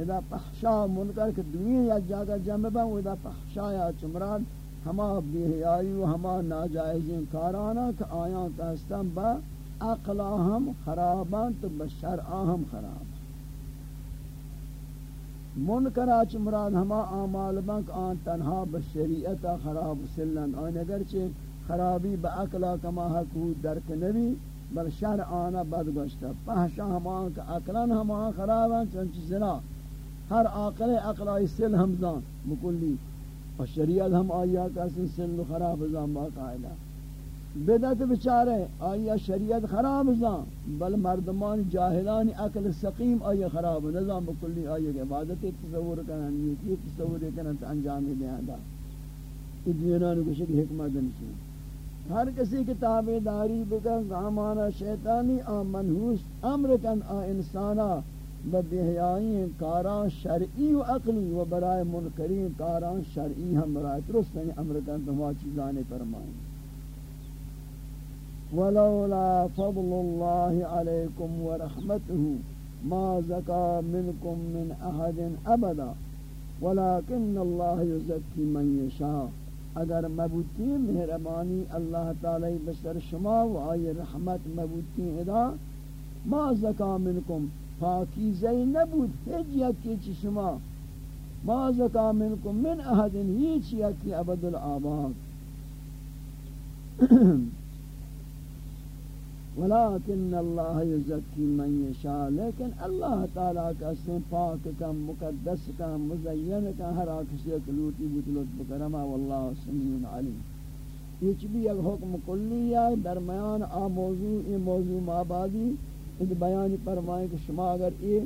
اذا پحشاء منکر کہ دنیا یا جاگا جمع با اذا پحشاء یا چمران، ہما بی حیائی و ہما ناجائزین کارانا کہ آیاں کہستان با اقلاہم خرابان تو بشرعاہم خراب۔ منکرا چ مراد ہما اعمال بنک آن تنہا بشریعت خراب سلن. آن اگرچہ خرابی با عقلا کما حقود درک نبی، بل شر آنا بد گشتا پہشا ہما کا عقلان ہما خرابا چنچ زنا. ہر عقل عقلائی سل ہمزان مکلی. اور شریعت ہم آیا کا سل خراب زان باقاعدہ بدعت بچارے آیا شریعت خراب زان بل مردمان جاہلان عقل سقیم، آیا خراب نظام بکلی، آیا کہ عبادت تصور کرن، نیکی تصور کرن، تو انجام دیں دا۔ یہ کو شکل حکمت نشین ہر کسی کی تابعداری بکن غامانا شیطانی آ منحوس امر کن، آ انسانا ببیحیائیں کاران شرعی و عقلی و برائے منکرین، کاران شرعی ہم برائے درست امر کن، تو چیزانے فرمائیں۔ ولولا فضل الله عليكم ورحمته ما زكى منكم من أحد أبدا. ولكن الله يزكي من يشاء. اگر مبوتی مہربانی اللہ تعالی بسر شما و آئی رحمت مبوتی ادا، ما زکا منکم پاکیزی نبود ہج یکی چی شما. ما زکا منکم من احد، ہیچ یکی عبد العباد ولكن الله يزكي من يشاء لیکن اللہ تعالی کا اسم پاک کا، مقدس کا، مزین کا، ہر کسی کو لوٹی بتلوت بکرما والله سمیع علیم۔ یہ چبی ایک حکم کلی ہے، درمیان آ موضوع، یہ موضوع مابادی اس بیان فرمائیں کہ شما اگر یہ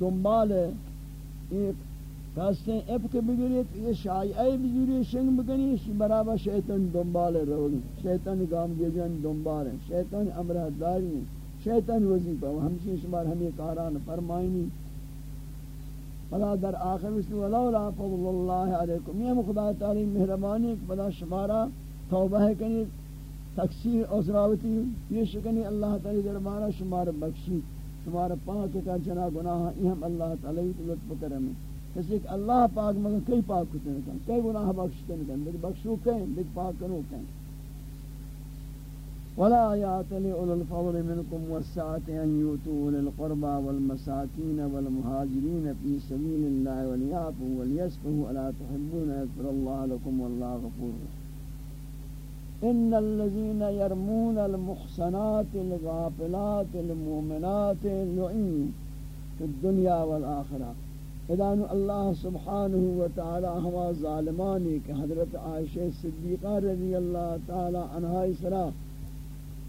دنبال ایک کاستے اپ کے بگریت یہ شایعی بگری شنگ بکنی شی برابر شیطان دنبال رولی شیطان گام گیجن دنبال ہیں۔ شیطان امرہ داری ہیں۔ شیطان وظیفہ و ہمشی شمار ہمیں کاران فرمائنی فلا در آخر اس میں ولولا فضل اللہ علیکم یہ خدا تعالی مہربانی بلا شمارا توبہ کنی تکسیر اسراوتی پیش کنی اللہ تعالی دربارہ شمار بخشی، شمار پاک کا جنا گناہ، یہ ہم اللہ تعالی لطف کرم ہے۔ کسی کہ اللہ پاک مگر کئی پاک کتے نکن کئی گناہ بخشتے نکن دیکھ بخشو کہیں دیکھ پاک کنو کہیں ولا يعتل أولو الفضل منكم والسعة أن يؤتوا للقربى والمساكين والمهاجرين في سبيل الله وليعفوا وليسفهوا ألا تحبون يغفر الله لكم والله غفور إن الذين يرمون المحصنات الغافلات المؤمنات اللعين في الدنيا والآخرة. ادان اللہ سبحانہ و تعالی ہوا ظالمانی کہ حضرت عائشہ صدیقہ رضی اللہ تعالی عنہ اسرا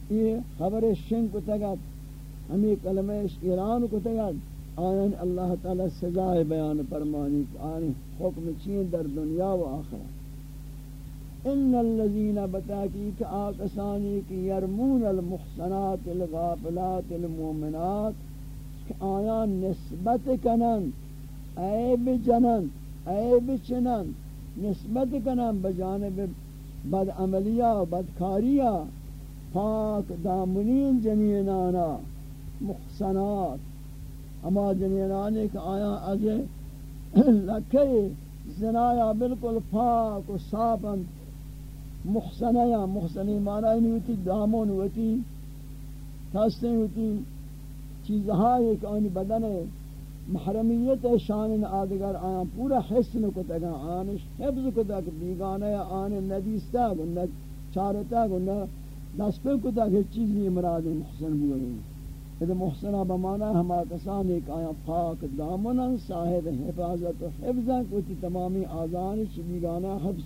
یہ خبر شن کو تگت ہمیں کلمہ ایران کو تگت آئین اللہ تعالی سزا بیان فرمانی آئین حکم چین در دنیا و آخرہ۔ ان الذين بتاكيك آقسانی کی یرمون المحسنات الغافلات المؤمنات آیان نسبت کنن۔ عیب جنن، عیب چنن، نسبت کنن بجانب بد عملیہ بدکاریہ پاک دامنین جنینانا، محسنات. اما جنینانے کا آیا اگے لکھے زنایا بالکل پاک و صافن. محسنیا محسنی معنی نہیں ہوتی دامن ہوتی تھستے ہوتی چیزہائی کہ آنی بدن ہے محرمیت شان آدگر، آن پورا حسن کو تگا آنش حفظ کو تک بیگانہ آن ندیستا گنہ چارتا گنہ دست پر کو تک چیز نہیں مراد محسن ہوئے اذا محسنہ بمانا ہما کسان ایک آیا پاک دامنا صاحب حفاظت و حفظہ کو تی تمامی آزانش بیگانہ حفظ.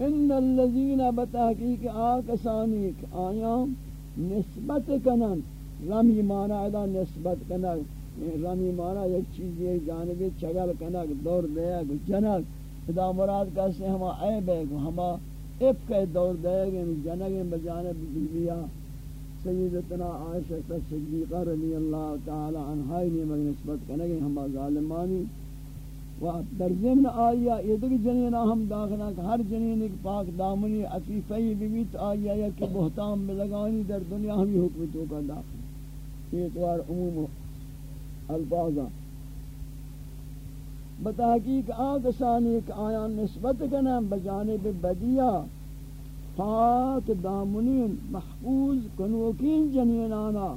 ان الذين بتحقیق آکسانی آیا نسبت کنن رمی مانا ادا نسبت کنگ، رمی مانا یک چیز یہ جانبی چگل کنگ، دور دیا گو جنگ۔ ادا مراد کہتے ہیں ہما عیب ہے گو ہما اب کے دور دیا گو یعنی جنگ بجانب بیا سیدتنا عائشہ صدیقہ رضی اللہ تعالی عنہائی نے مگر نسبت کنگ یعنی ہما ظالمانی۔ و در ضمن آیا یہ دیکھ جنینہ ہم داخلہ کہ ہر جنین ایک پاک دامنی عفیفی بیویت آیا یا کہ بہتان بلگانی در دنیا ہم یہ حکم تو کا داخل اعتبار عموم الفاظا بتحقیق آگسانی کہ آیا نسبت کنم بجانب بدیا پاک دامنین محفوظ کنوکین جنینانا۔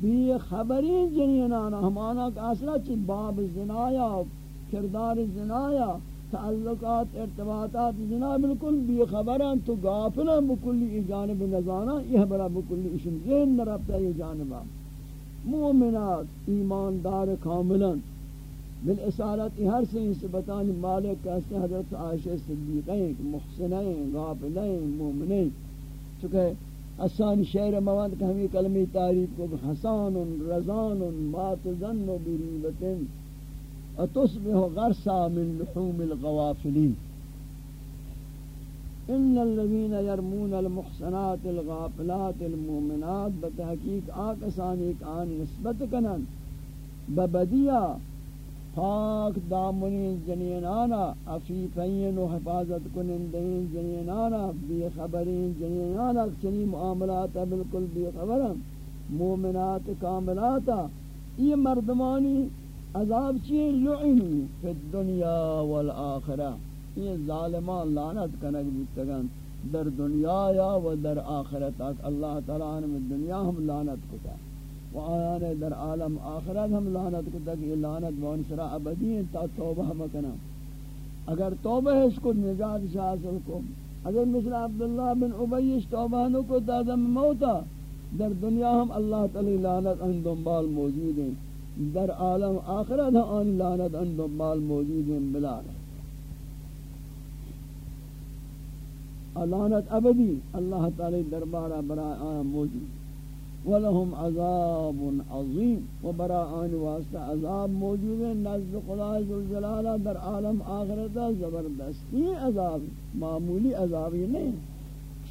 بی خبرین جنینانا، ہمانا کہ اصلا چی باب زنایا، کردار زنایا۔ تعلقات، ارتباطات جنا بالکل بی خبران، تو غافلا بکلی ای جانب نزانا، یہ بڑا بکلی اشن ذہن نرفتا یہ جانبا. مومنات، ایماندار کاملا بالاسارت ہر سے ان سے بتانی مالک کہتے ہیں، حضرت عائشہ صدیقین، محسنین، غافلین، مومنین. چونکہ حسان شعر مواد کہ ہمیں کلمی تعریف کو حسان رضان ما تظن بریبتن اتصبح غرسا من لحوم الغوافلين. ان الذين يرمون المحسنات الغافلات المؤمنات بتحقیق آکسان ایک آن نسبت کنن. ببدیا پاک دامنین جنینانا، عفیفین و حفاظت کنندین جنینانا، بی خبرین جنینانا، چنی معاملات بالکل بی خبرن. مومنات کاملاتا. یہ مردمانی عذاب چیئے لعنی فی الدنیا والآخرہ؟ یہ ظالمان لعنت کنک بیتگن در دنیا یا و در آخرت تک اللہ تعالیٰ نے دنیا ہم لعنت کتا۔ و آیان در عالم آخرت ہم لعنت کتا کہ یہ لعنت بان سرا ابدی ہیں تا توبہ مکنا اگر توبہ اس کو نجات حاصل کو، اگر مثل عبداللہ بن عبیش توبہ نو کو دادم موتا، در دنیا ہم اللہ تعالی لعنت ان دنبال موجود ہیں۔ در عالم آخرت آن لعنت ان دنبال موجود ہیں، بلا لعنت ابدی، اللہ تعالی دربارہ برای آن موجود۔ ولهم عذاب عظیم و برای آن واسطہ عذاب موجود ہے نزد خدا ذوالجلالہ در عالم آخرت زبردستی عذاب، معمولی عذابی نہیں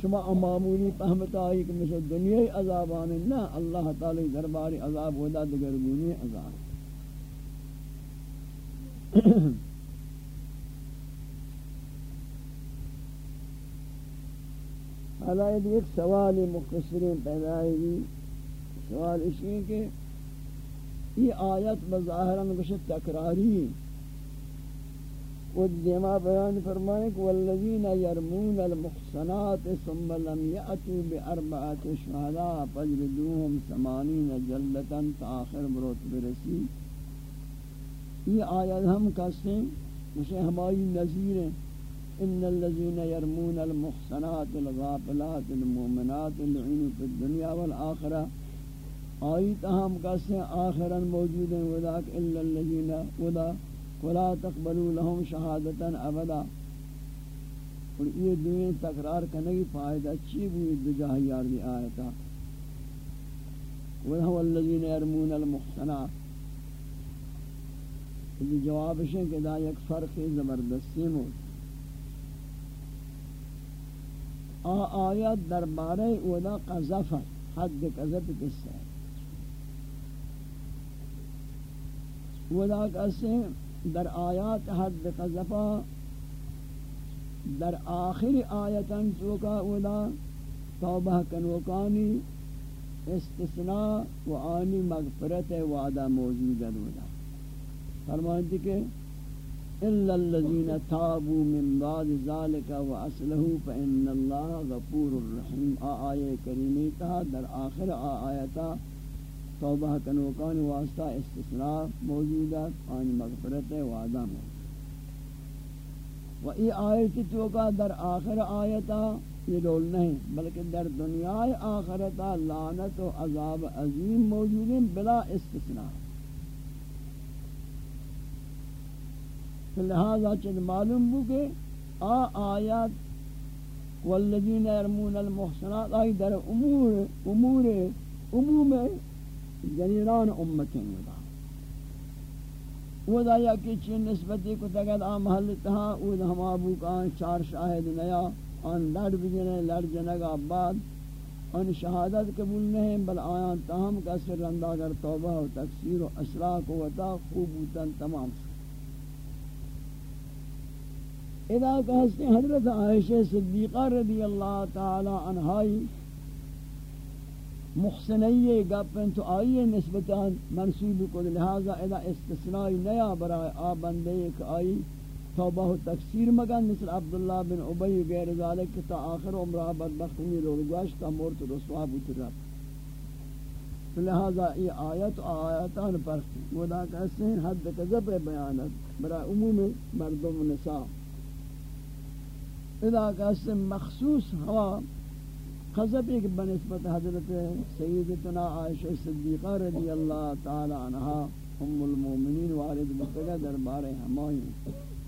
شما معمولی فهمت آئی کہ مثل دنیای عذابان نہ اللہ تعالی درباری عذاب ہوتا دگر گونی عذاب. حالا ایک سوال مختصرین پیدا ہے سوال اسی کہ یہ آیت بظاہراً بشت تکراری خود دیما بیان فرمائے کہ والذین یرمون المحسنات ثم لم یأتوا باربعۃ شهداء فجلدوهم ثمانین جلدتا تاخر بروت برسی۔ یہ آیت ہم کہتے ہیں مجھے ہماری نظیر ہیں ان الذين يرمون المحسنات الغافلات المؤمنات العين في الدنيا والاخره آیت ہم کہتے ہیں، آخرا موجود ہیں۔ وذاک الا الذين وذا ولا تقبلوا لهم شهادتا أبدا. اور یہ دین تکرار کرنے کی فائدہ چی بھی دو جاہ یار دی آیتا وهو الذين يرمون المحسنات یہ جواب ہے کہ دا ایک فرق زبردستی مو. آ آیات دربارے ودا قذف حد قذف ہے. ودا کسے در آیات حد قذفا، در آخر آیتاً چوکا اولا، توبہ کنوکانی، استثناء و آنی مغفرت وعدہ موجود ہے اولا۔ فرمانتی کہ إلا الذين تابوا من بعد ذلك وأصلحوا فإن الله غفور رحيم آية كريمة در آخر آياتا توبہ کنوکان واسطہ استثناء موجودات آن مغفرت وعدہ موجود و ای آیت توکا در آخر آیتا یہ رول نہیں، بلکہ در دنیا آخرتا لعنت و عذاب عظیم موجود ہیں بلا استثناء۔ لہذا چند معلوم ہو کہ آ آیات والذین یرمون المحسنات آئی در امور امور، عموم جنیران امتیں ودا ودا یا کہ چین نسبتی کو تگد آم محل تہا اودا ہم آبو کان چار شاہد نیا، آن لڑ بجنے لڑ جنگا بعد۔ ان شہادت قبول نہیں بل آیان تاہم کا سر رندہ گر توبہ و تکسیر و اشراق و وطا خوب ہوتن تمام۔ ادا کہستے حضرت عائشہ صدیقہ رضی اللہ تعالی عنہائی محسنیه گپن تو آئیے نسبتان منصوب کو لہذا ادا استثنائی نیا برای آ بندے ایک آئی توبہ و تکثیر مگن. مثل عبداللہ بن عبی غیر ذالک تا آخر عمرہ بدبختنی رو گوشتا مورت رسوا بوت رب لہذا یہ آیت و آیتان پر ودا کہتے ہیں حد کذب بیانت برای عموم مردم و نساء. ادا کہتے ہیں مخصوص ہوا خذب ایک بنسبت حضرت سیدتنا عائشہ صدیقہ رضی اللہ تعالی عنہ ام المومنین وارد متگا دربار ہمائی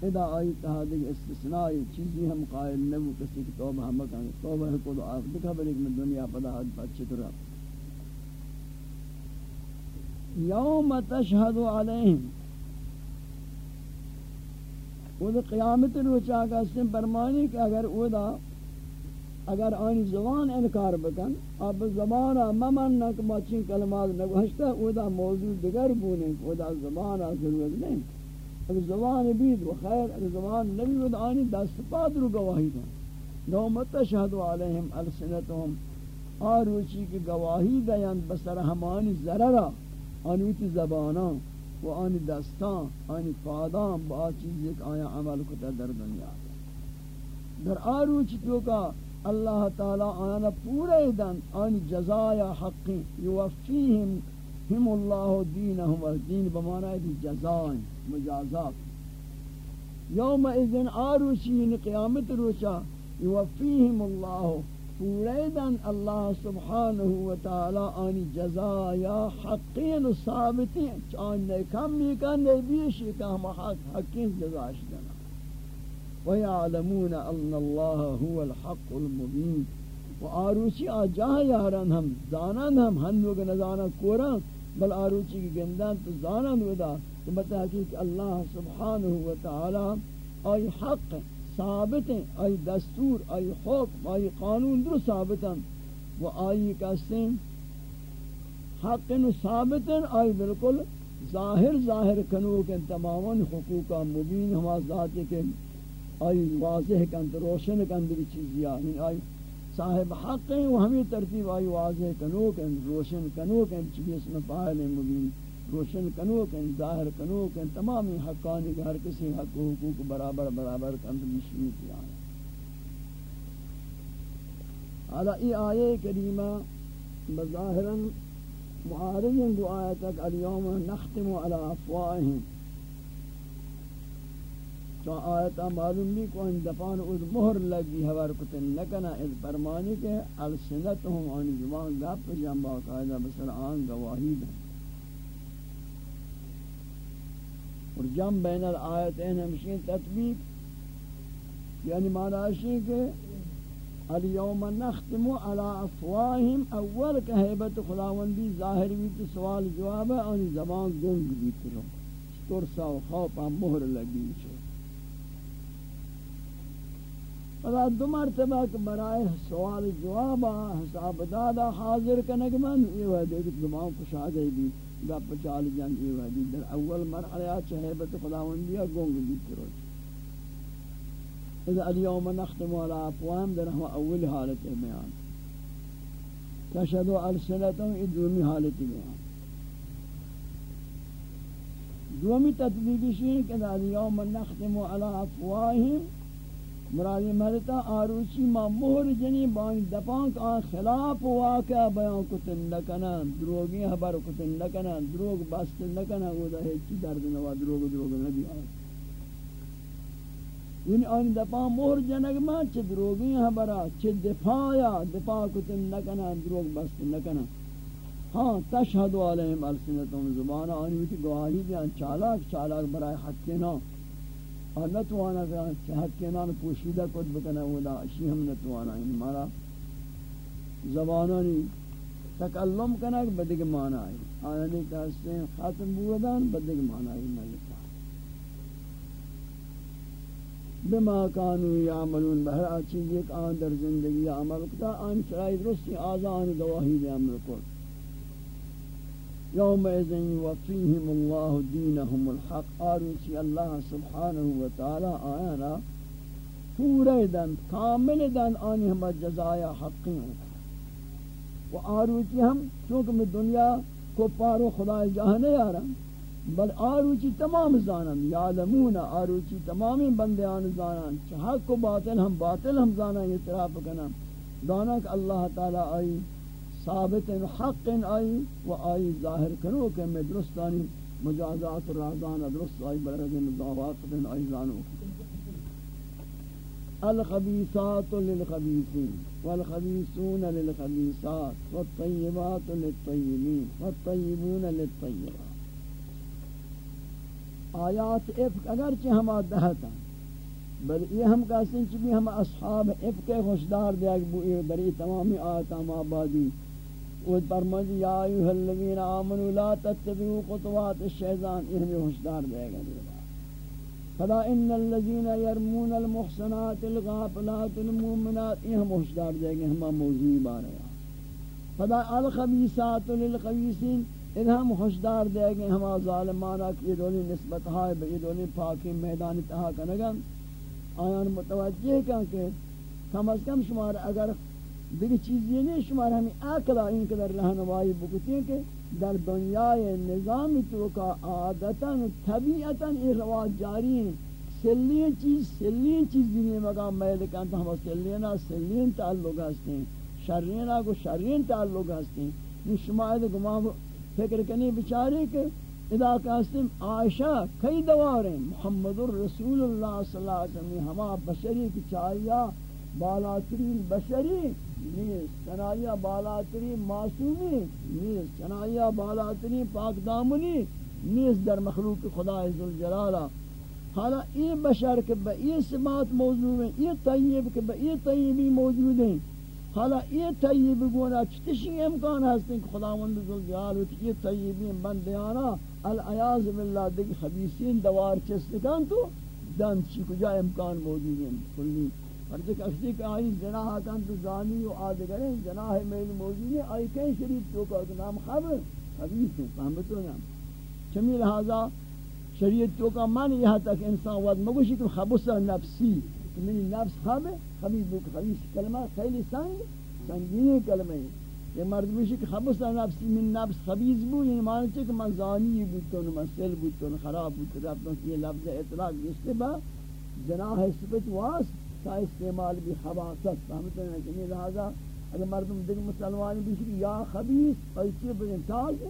ادا آئی تحادی استثنائی چیزی ہم قائل نبو کسی کی توبہ ہم کہیں توبہ کو دعا دکھا بلیک میں دنیا پدا حد بچے تو رہا یوم تشہد علیہم وہ قیامت روچا کا اسم فرمانی کہ اگر وہ اگر آنی زبان انکار بکن، اب زبان ممن نک مچین کلمات نگوشتا او دا موضوع دیگر بونے، او دا زبان ضرورت نہیں۔ اگر زبان بید و خیر، اگر زبان نبی ود آنی دست پاد رو گواہی دن۔ نومت شہدو علیہم السنتهم آروچی کی گواہی دیان بسر ہمانی ضررہ۔ آنویت زبانان و آنی دستان آنی پادان با چیز ایک آیا عمل کتا در دنیا۔ در آروچی تو کا اللہ تعالی آنا پورے دن آن جزایا حق یوفیہم، ہم اللہ دینہم دین بمانا دی جزائیں مجازات۔ یوم اذن آروشین یعنی قیامت روچا یوفیہم اللہ پورے دن اللہ سبحانہ وتعالی آنی جزایا حقین یعنی ثابتیں چان کم یہ کن نے بیشی کہ ہم حق حقین جزاش دنا ويعلمون ان الله هو الحق المبين وآروچی آجاہ یاران ہم، زانان ہم ہنوگ نزانا کورا بل آروچی کی گندان تو زانان ودا، تو مطلب بتا کہ اللہ سبحانہ وتعالی آئی حق ثابت ہیں، آئی دستور، آئی حکم آئی قانون در ثابت ہیں وہ آئی کہتے ہیں؟ حق نو ثابت ہیں، آئی بالکل ظاہر ظاہر کنوک تماما حقوقا مبین ہما ذات کے آئی واضح کند، روشن کند بھی چیزی یعنی آئی آئی صاحب حق ہیں، وہ ہمیں ترتیب آئی واضح کنو کند، روشن کنو کند چیزی اس میں پائل مبین، روشن کنو کن ظاہر کنو کن تمامی حقانی کہ ہر کسی حق و حقوق برابر برابر کن مشمی کیا ہے۔ حالا ای آیے کریمہ بظاہرا معارض دو آیتک اليوم نختم على افواہم۔ تو آیتا معلوم بھی کو ان دفان از مہر لگی حور کتن لکنا از فرمانی کے السنتهم آن زمان گپ جنبا قائدہ بسر آن گواہی دن اور جم بین الآیتین ہمشین تطبیق یعنی معنی ہے کہ الیوم نختم على افواہم، اول کہ حیبت خداوندی ظاہر بھی تو سوال جواب ہے اور زبان گنگ بھی کرو ترسا و خوفا مہر لگی چھو اور دو مرتبہ کہ برائے سوال جواب حساب دادا حاضر کنگ من یہ وہ دیکھ دماغ کچھ آ گئی بھی گپ چال جان یہ وہ در اول مرحلہ چہبت خداوندی گنگ بھی کرو اذا اليوم نختم على افواههم در هو اول حالت بیان. تشهد السنتهم ادومی حالت بیان. دومی تطبیقی شیئے کہ اليوم نختم على افواههم مرادی مرتا آروچی ما مہر جنی بانی دپان کا خلاف واقع بیان کتن لکنا دروگی حبر کتن لکنا دروگ بستن لکنا وہ دا ہے چی درد نوا، دروگ دروگ نبی آئے یعنی آنی دپان مہر جنگ ما چی دروگی حبرا چی دفاعیا دفاع کتن لکنا دروگ بستن لکنا ہاں تشہدو علیہم السنتم زبانا، آنی ہوتی گواہی دیان، چالاک چالاک برای حق کے نام. اور نہ نتوانا کہ چہت کے نام پوشیدہ کت بکنا ودا اشی ہم نہ نتوانا یعنی مارا زبانانی تکلم کنا بدگ مانا آئی آنانی کہستے ہیں خاتم بودان بدگ مانا آئی ملکا بما کانو یعملون بہر آچیز ایک آن در زندگی عمل کتا آن چرائی درستی آزان گواہی دے عمل کتا یوم اذن وفیہم اللہ دینہم الحق آروچی اللہ سبحانہ وتعالی آیانا پورے دن، کامل دن آنی ہم جزایا حقی ہوں و آروچی ہم، چونکہ میں دنیا کو پارو خدا جہانے یارا بل آروچی تمام زانن یعلمون آروچی تمامی بندیان زانن چھ حق و باطل ہم باطل ہم زانن اعتراف کنن دانا کہ اللہ تعالی آئی ثابت حق آئی و آئی ظاہر کرو کہ میں درستانی مجازات رازان درست آئی برد مضاوات دن آئی زانو. الخبیثات للخبیثین والخبیثون للخبیثات والطیبات للطیبین والطیبون للطیبات. آیات افق اگرچہ ہم آدھتا بل یہ ہم کہتے ہیں چبی ہم اصحاب افق خوشدار دیا کہ بو دری تمامی آیات ہم آبادی وہ فرمائی یا ایھا الذین آمنوا لا تتبعوا خطوات الشیطان، یہ ہمیں ہوشدار دے گا فلا ان الذين يرمون المحصنات الغافلات المؤمنات، یہ ہم ہوشدار دے گا ہم موضوع بار ہے فلا الخبيثات للخبيثين ان ہم ہوشدار دے گے ہم ظالمانہ کی دولی نسبت ہے بے دولی پاکی میدان تہا کنگن۔ آیان متوجہ کہ کم از کم شمار اگر دیگه چیزی نہیں شمار ہمیں عقلا این قدر رہنمائی بکتی ہیں کہ در دنیای نظامی تو کا عادتا، طبیعتا یہ رواج جاری ہیں۔ سلین چیز سلین چیز دینی مقام میل کانتا ہم سلینا سلین تعلق ہستے ہیں۔ شرینا کو شرین تعلق ہستے ہیں۔ یہ شماعت گمان فکر کنی بچارے کہ ادا قاسم عائشہ کئی دوار ہیں۔ محمد الرسول اللہ صلی اللہ علیہ وسلم، ہما بشری کی چاہیہ بالاترین بشری۔ نیست چنائیہ بالاتری معصومی نیست چنائیہ بالاتری پاک دامنی نیست در مخلوق خدا عزالجلالہ حالا یہ بشر کہ با یہ سمات موجود ہیں یہ طیب کہ با یہ طیبی موجود ہیں۔ حالا یہ طیب گونا چتشی امکان ہستیں کہ خداوند ذوالجلال ہوتی یہ طیبی بندیانا۔ العیاض باللہ، دیکھ خبیصین دوار چستکان تو دن چی کجا امکان موجود ہیں؟ کلی فرض کسی کہ آئی جناح کن تو زانی و آدگریں جناح میل موجود ہے، آئی کئی شریف تو کا نام خبر حدیث ہے فهمتو یا چمی لہذا شریعت تو کا من یہاں تک انسان وقت مگوشی کہ خبص نفسی کہ منی نفس خب خبیث بک خبیث کلمہ خیلی سنگ سنگینی کلمہ ہے۔ یہ مرد بشی کہ خبص نفسی، من نفس خبیز بو یعنی معنی چھے کہ من زانی بودتون مسل بودتون خراب بودتون رب یہ لفظ اطلاق جستے با جناح سپت واس۔ تا استعمال بھی خباست فهمتے ہیں کہ نہیں لہذا اگر مردم دیکھ مسلمانی بشی یا خبیث، اور چیز پر تاز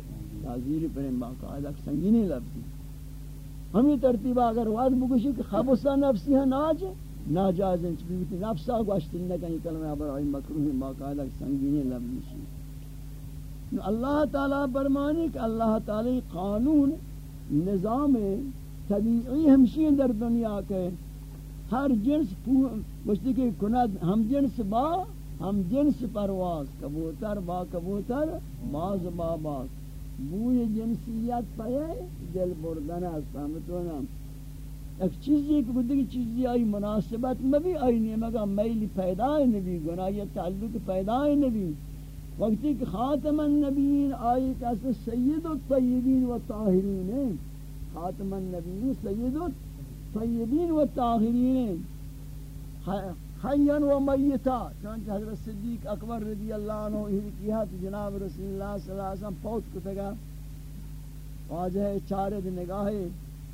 تازیر پر باقاعدہ سنگینی لفظی ہمیں ترتیبہ اگر وعد بکشی کہ خبصہ نفسی ہے، ناج، ناجائز انچ بیوتی نفسا گوشتی نکنی کلمہ برائی مکروح باقاعدہ سنگینی لفظی شی۔ اللہ تعالیٰ برمانی کہ اللہ تعالی قانون، نظام طبیعی ہمشی در دنیا کے ہر جنس مجھتی کہ کند ہم جنس با، ہم جنس پرواز، کبوتر با، کبوتر باز با باز بوی جنسیت پائے دل بردن از فهمتونا ایک چیزی کہ دیگه چیزی آئی مناسبت مبی آئی نیمگا میل پیدا نبی گناہ گناہی تعلق پیدا نبی. وقتی کہ خاتم النبیین آئی کہ سید الطیبین و طاہرین خاتم النبیین سید الطیبین طیبین و طاہرین حیان و میتا چونچہ حضرت صدیق اکبر رضی اللہ عنہ ہی کیا تو جناب رسول اللہ صلی اللہ علیہ وسلم پوت کو تگا واجہ چارد نگاہے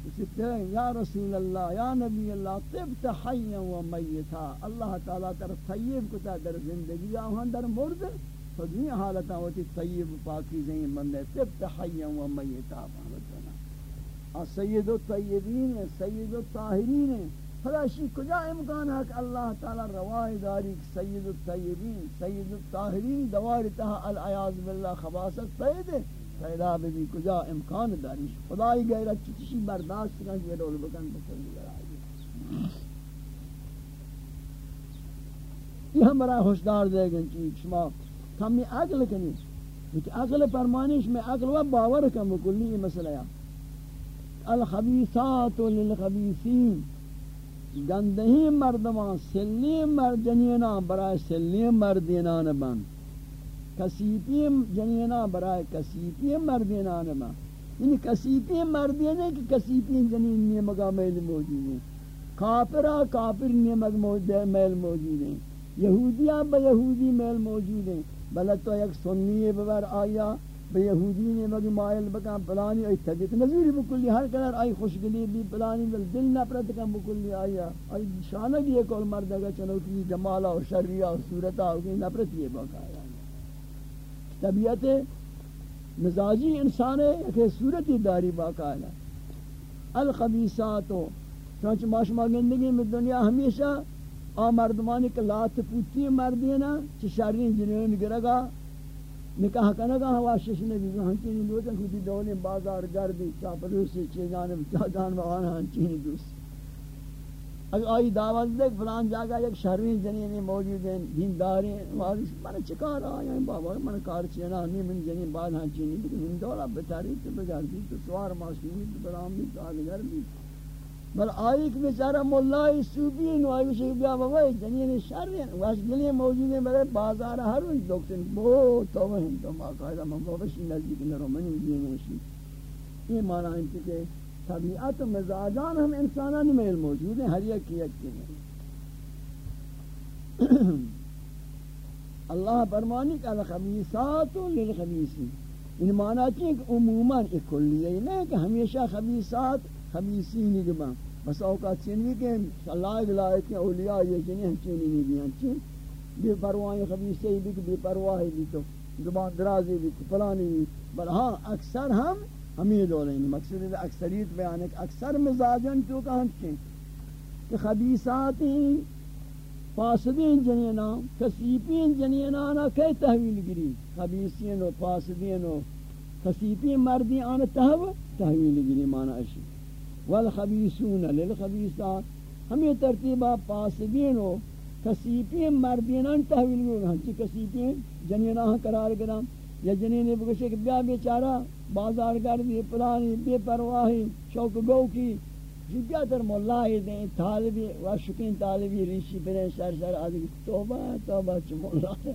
اسی طرح یا رسول اللہ، یا نبی اللہ، طبت حیان و میتا اللہ تعالیٰ تر طیب کتا در زندگی آہن در مرد. تو دنیا حالتا ہوتی طیب پاکی زین بندے. طبت حیان و میتا سید الطیبین سید الطاہرین فلاشی کجا امکان ہے کہ اللہ تعالی روائی داری سید الطیبین سید الطاہرین دواری تہا العیاض باللہ خباست پیدا پیدا بھی کجا امکان داری۔ خدای غیرت چتشی برداشت کرن یہ رول بکن بسلی لڑائی یہ ہمارا ہوشدار دے گن چیز شما کمی عقل کنی۔ لیکن عقل فرمانش میں عقل و باور کم کلی مسئلہ ہے۔ الخبیثات للخبیثین گندہی مردمان، سلی مردینینا برای سلی مردینان بند کسیپی جنینا برای کسیپی مردینان بند یعنی کسیپی مردینے کہ کسیپی جنین نیمگا میل موجود ہیں کافرہ کافر نیمگ میل موجود ہیں یہودیہ با یہودی میل موجود ہیں بلد تو ایک سنی ببر آیا بے یہودی نے مگی مائل بکا پلانی ای تجت نظوری بکلی ہر کنر آئی خوشگلی بھی پلانی بل دل نپرت کم بکلی آیا آئی شانہ بھی ایک اور مرد اگر چنوکی جمالا و شریعہ و صورتہ ہوگی نپرت یہ بکا آیا طبیعت مزاجی انسان ہے کہ صورتی داری باقا آیا. الخبیثاتو چونچہ ماشما گندگی میں دنیا ہمیشہ آ مردمانی کے لات پوتی مردینا چھ شرین جنین گرگا نکاح کنگا ہوا شش نبی. ہنچینی لوٹن کھوٹی دولی بازار گردی چاپلوسی چی جانب چاہدان بغانا ہنچینی دوست. اگر آئی دعوت دیکھ فلان جاگا یک شہروین جنینی موجود ہیں دینداری. من چکار آیا ہیں بابا؟ من کار چینا نہیں من جنین بعد ہنچینی لیکن من دولا بتاری تو بگردی تو سوار ماشینی تو برام تو آدگر بھی بل آئی کہ بیچارہ مولائی سوبی نو آئی بشک بیا بابا جنین شر ہیں واسگلی موجود ہیں بلے بازار ہر روز دوکتن بو تو وہ ہم تو باقاعدہ من بابا شی نزدیک نہ رو منی جی دینے شی۔ یہ معنی ہے کہ طبیعت و مزاجان ہم انسانان میں موجود ہیں، ہر ایک کی ایک کی اللہ فرمانی کہ الخبیثات للخبیثین۔ ان معنی ہے کہ عموماً ایک کلیہ نہیں کہ ہمیشہ خبیثات خبیثین گبا بس اوقات چینی کے اللہ لائق کے اولیاء یہ چینی ہم چینی نہیں دیاں چین بے پرواہی خبیثی بھی بے پرواہی بھی تو، زبان درازی بھی پلانی بھی۔ بل ہاں اکثر ہم ہمیں دولیں مقصد اکثریت بیان ہے اکثر مزاجن تو کہ ہم چین۔ کہ خبیثاتی فاسدین جنینا کسیپین جنینا نا کئی تحویل گری۔ خبیثین و فاسدین و کسیپین مردی آنا تحویل تحویل گری مانا اشی۔ والخبیثون للخبیثات ہمیں ترتیبہ پاسبین و کسیپین مردینان تحویل گو ہنچی کسیپین جنیناں قرار گرام یا جنینے بگوشے کہ بیا بیچارہ بازار گردی، پلانی، بے پرواہی، شوق گو کی جی بیا در ملائی دیں، طالبی وشکین طالبی، ریشی پرین، شر شر آدھگی توبہ توبہ چھ ملائی.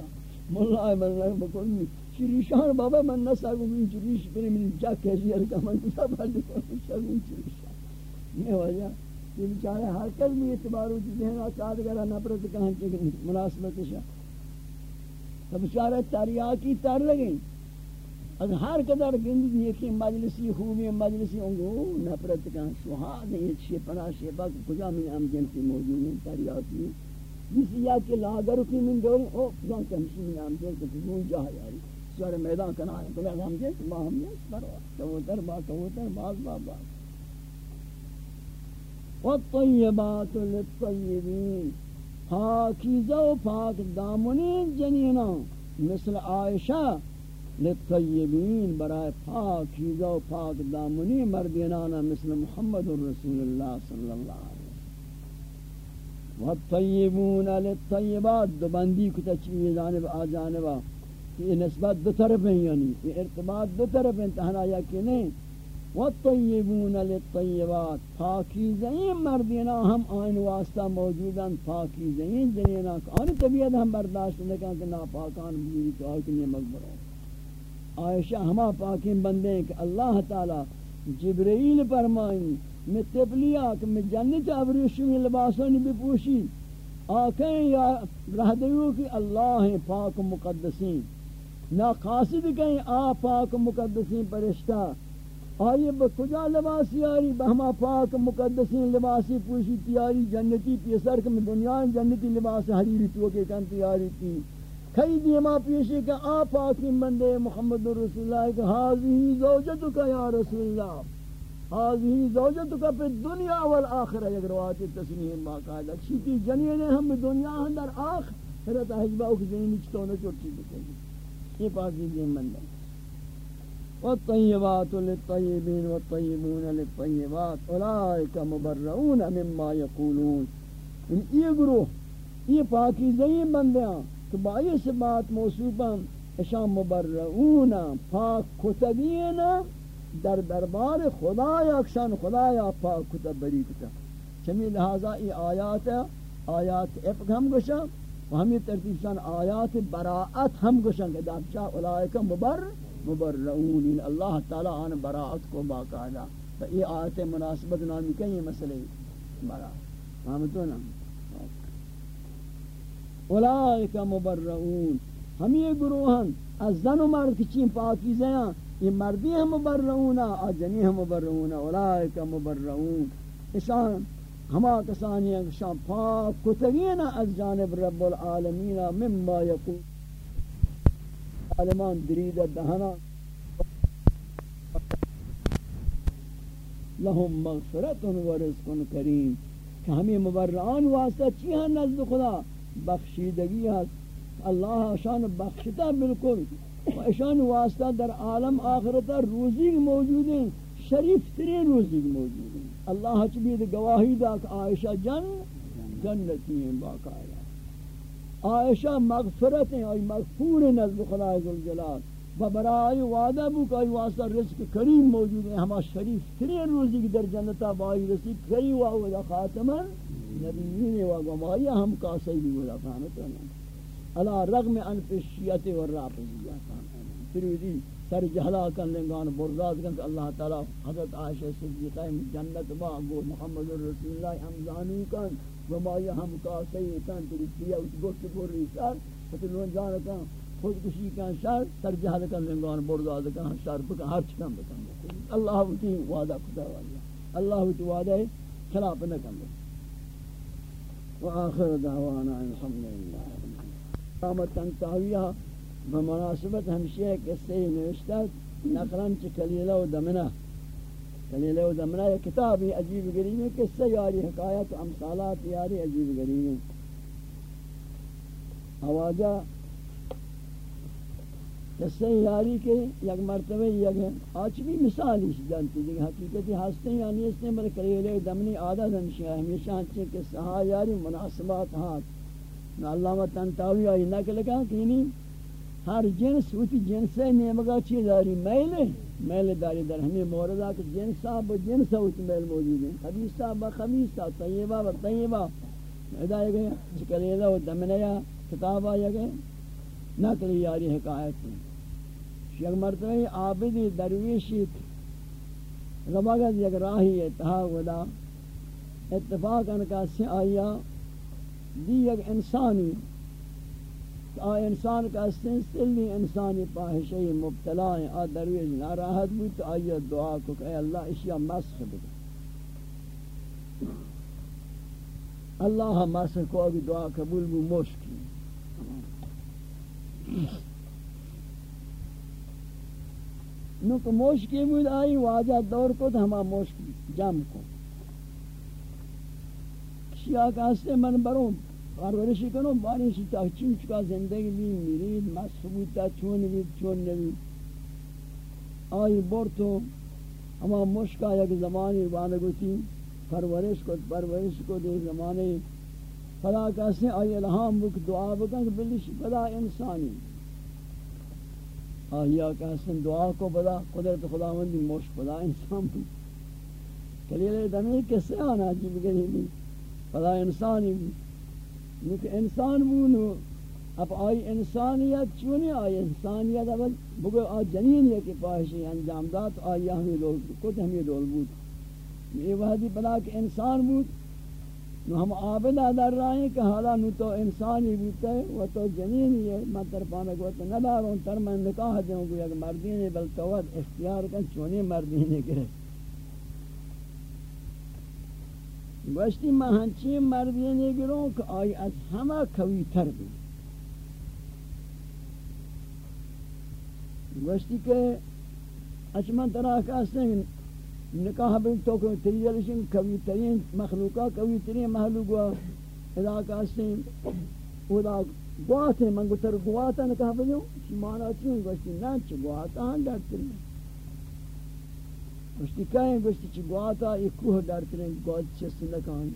ملائی ملائی بکل شریشان بابا من نسا گو من چی چریش پرین من جا کیسی ارکا من کسا بردی کنم شگون چریش یہ وجہ کہ بیچارے ہر کل بھی اعتبار ہو جس ذہن آچاد گرہ نپرت کہاں چکے مناسبت شاہ تو بچارہ تریاکی تر لگیں۔ از ہر قدر گند یکی مجلسی خوبی، مجلسی انگو نفرت کن سوہاد ہیں یہ شیپنا شیپا کجا من ام جنسی موجود ہیں تریاکی جس یا کہ لاگر کی من دوری او جان کمشی من ام جنسی کجون جا یاری۔ سوار میدان کنا ہے بلا ہم جنس ما ہم جنس بروا کبوتر با کبوتر باز، با باز والطیبات للطیبین پاکیزہ و پاک دامنین جنینا، مثل عائشہ للطیبین برای پاکیزہ و پاک دامنی مردینانا، مثل محمد رسول اللہ صلی اللہ علیہ وسلم. والطیبون للطیبات دو بندی کتا چیئے جانب، آ جانبا یہ نسبت دو طرف ہیں یعنی یہ ارتباط دو طرف ہیں تہنا یا کہ نہیں والطیبون للطیبات پاکیزین مردینا ہم آئین واسطہ موجودن پاکیزین جنینا آنی طبیعت ہم برداشت لکھا کہ ناپاکان بیوی تو آئی کنی مقبروں عائشہ ہما پاکین بندے ہیں کہ اللہ تعالی جبرائیل فرمائیں، میں تبلیہ کہ میں جنت ابریشمی لباسانی بھی پوشی۔ آکیں یا رہ دیو کہ اللہ ہیں پاک مقدسین۔ نا قاصد کہیں، آ پاک مقدسین، پرشتہ۔ آئیے بکجا لباسی آری؟ بہما پاک مقدسین لباسی پوشی تیاری جنتی پیسر کم دنیا جنتی لباس حریری تو کے کن تیاری تھی کئی دیما پیشی کہ آ پاکی مندے محمد رسول اللہ کہ حاضی زوجتو کا یا رسول اللہ۔ حاضی زوجتو کا پہ دنیا والآخرہ یک روایت تسنیم باقاعدہ۔ چیتی جنینے ہم دنیا اندر آخرت حجبہ کی جنینی چطور چوٹی بکلی یہ پاکی دیم مندے والطيبات للطيبين والطيبون للطيبات. أولئك مبرؤون مما يقولون. ان یہ گروہ یہ پاکیزہی بندیاں کہ باعث بات موصوباں اشان مبرؤون، پاک کتبین در دربار خدا اکشان خدا یا پاک کتب بری کتب چمی لہذا یہ آیات ہے آیات افق ہم گوشا و ہمی ترتیب شان آیات براعت ہم گوشا کہ دابچہ اولائکہ مبرؤون. مبرعون اللہ تعالی آن براعت کو باقاعدہ. تو یہ آیت مناسبت نامی کہیں مسئلے براعت فهمتو نا؟ اولائک مبرعون ہم یہ گروہن از زن و مرد کی چین پاکیزے ہیں یہ مردی ہم مبرعون آ جنی ہم مبرعون ہیں اولائک مبرعون اشان ہما کسانی ہیں شان پاک کتگین از جانب رب العالمین، مما یقول. عالمان درید دہنا لهم مغفرت و رزق کریم کہ ہمیں مبرعان واسطہ چیہاں نزد خدا بخشیدگی ہے اللہ شان بخشتا بالکل و اشان واسطہ در عالم آخرتا روزی موجود ہیں شریف ترین روزی موجود ہیں اللہ چبید گواہی دا کہ عائشہ جن جنتی ہیں باقاعدہ عائشہ مغفرت ہیں اور مغفور ہیں نزد خدا ذوالجلال۔ و برای وعدہ بو کہ واسطہ رزق کریم موجود ہے ہما شریف ترین روزی کی در جنتا بائی رسید کری و او خاتم نبیین و گواہی ہم کا صحیح ولا فهمت ہے علا رغم ان فشیت و رافضیہ تریدی سر جہلا کن لنگان برداد کن کہ اللہ تعالی حضرت عائشہ صدیقہ جنت با گو محمد رسول اللہ ہم زانو کن۔ و ما یہ ہم کا صحیح کن تری دیا اس گوشت پر ریسار فتر لون جانا کن، خود کشی کن شر سر جہل کن لنگان برداد کن شر بکن ہر چکن بکن اللہ وکی وعدہ خدا والا اللہ وکی وعدہ خلاف نکن و آخر دعوانا الحمدللہ. قامت تنتاویہ بمناسبت ہمشہ قصے نوشتہ نقرن چ کلیلہ و دمنہ کلیلہ و دمنہ یہ کتاب ہی عجیب غریب ہے قصہ یاری حکایت و امثالات یاری عجیب غریب ہے آواجہ قصہ یاری کے یک مرتبہ یک آج بھی مثال اس جانتی دیکھ حقیقتی ہستے ہیں یعنی اس نے بلے کلیلہ و دمنی عادت ہمشہ ہمیشہ ہنچے قصہ یاری مناسبات ہاتھ۔ علامہ تنتاوی آئی نقل کہا کہ نہیں ہر جنس ہوتی جنس نیمگا چی داری میل میل داری در ہمیں موردہ کہ جنسا با جنسا ہوتی میل موجود ہیں خبیص خبیصا با خبیصا طیبا با طیبا ادا یہ گئے چکلیلہ و دمنیا کتابا یہ گئے۔ نقلی یاری حکایت ہیں شیخ مرتبہ عابدی درویشی رباگت یک راہی اتحا ودا۔ اتفاق انکا سے آیا۔ دی یک انسانی آ، انسان کا استن سلی انسانی پاہشی مبتلا ہیں آ درویز ناراحت بھی تو آئیے دعا کو کہ اے اللہ اشیاء مسخ بکن اللہ مسخ کو اگی دعا قبول بھی مشکی نو کہ مشکی بود آئی واجہ دور کو تو ہما مشکی جم کو۔ شیعہ کا ہستے من بروں پرورشی کنو بارش تا چون چکا زندگی بھی میرید مسخبوتا چون بھی چون نبی آئی برتو ہما مشکا یک زمانی وانگوتی پرورش کو پرورش کو دے زمانے فلا کہتے ہیں آئی الہام بک، دعا بکن کہ بلش بدا انسانی. آئی کہتے ہیں دعا کو بدا قدرت خداوندی مش بدا انسان بک. کلیلے دمی کسے آنا جب گئی بدا انسانی بک. لیکن انسان بونو. اب آئی انسانیت چونی؟ آئی انسانیت اب بگو آئی جنین یہ کہ پاہشی انجام دات آئی ہمیں دول کت ہمیں دول بود. یہ وحدی بلا کہ انسان بود. نو ہم آبدہ در رہے ہیں کہ حالا نو تو انسانی بودتا ہے و تو جنین یہ من طرفانا گوتا نداروں تر من نکاح دوں گو یک مردین بلتوت اختیار کن، چونی مردین گرے گوشتی میں ہنچی مردی نگروں کہ آئی از ہمہ کوی تر بھی۔ گوشتی کہ اچمن طرح کہتے ہیں نکاح بل تو کہ تریجلشن کوی ترین مخلوقہ کوی ترین محلوقہ ادا کہتے ہیں ادا گوات ہے من گتر گواتا نکاح بلیوں چی مانا چون گوشتی نا چی گواتا ہاں در ترین گوشتی کہیں گوشتی چی گواتا یہ کوہ ڈرتے ہیں گوات چستی لکھائیں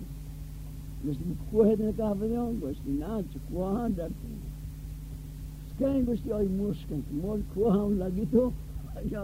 گوشتی کوہ دن کہا بدیوں گوشتی نا چی کوہ ہاں ڈرتے ہیں کہیں گوشتی آئی موش کہیں موش کوہاں لگی تو یا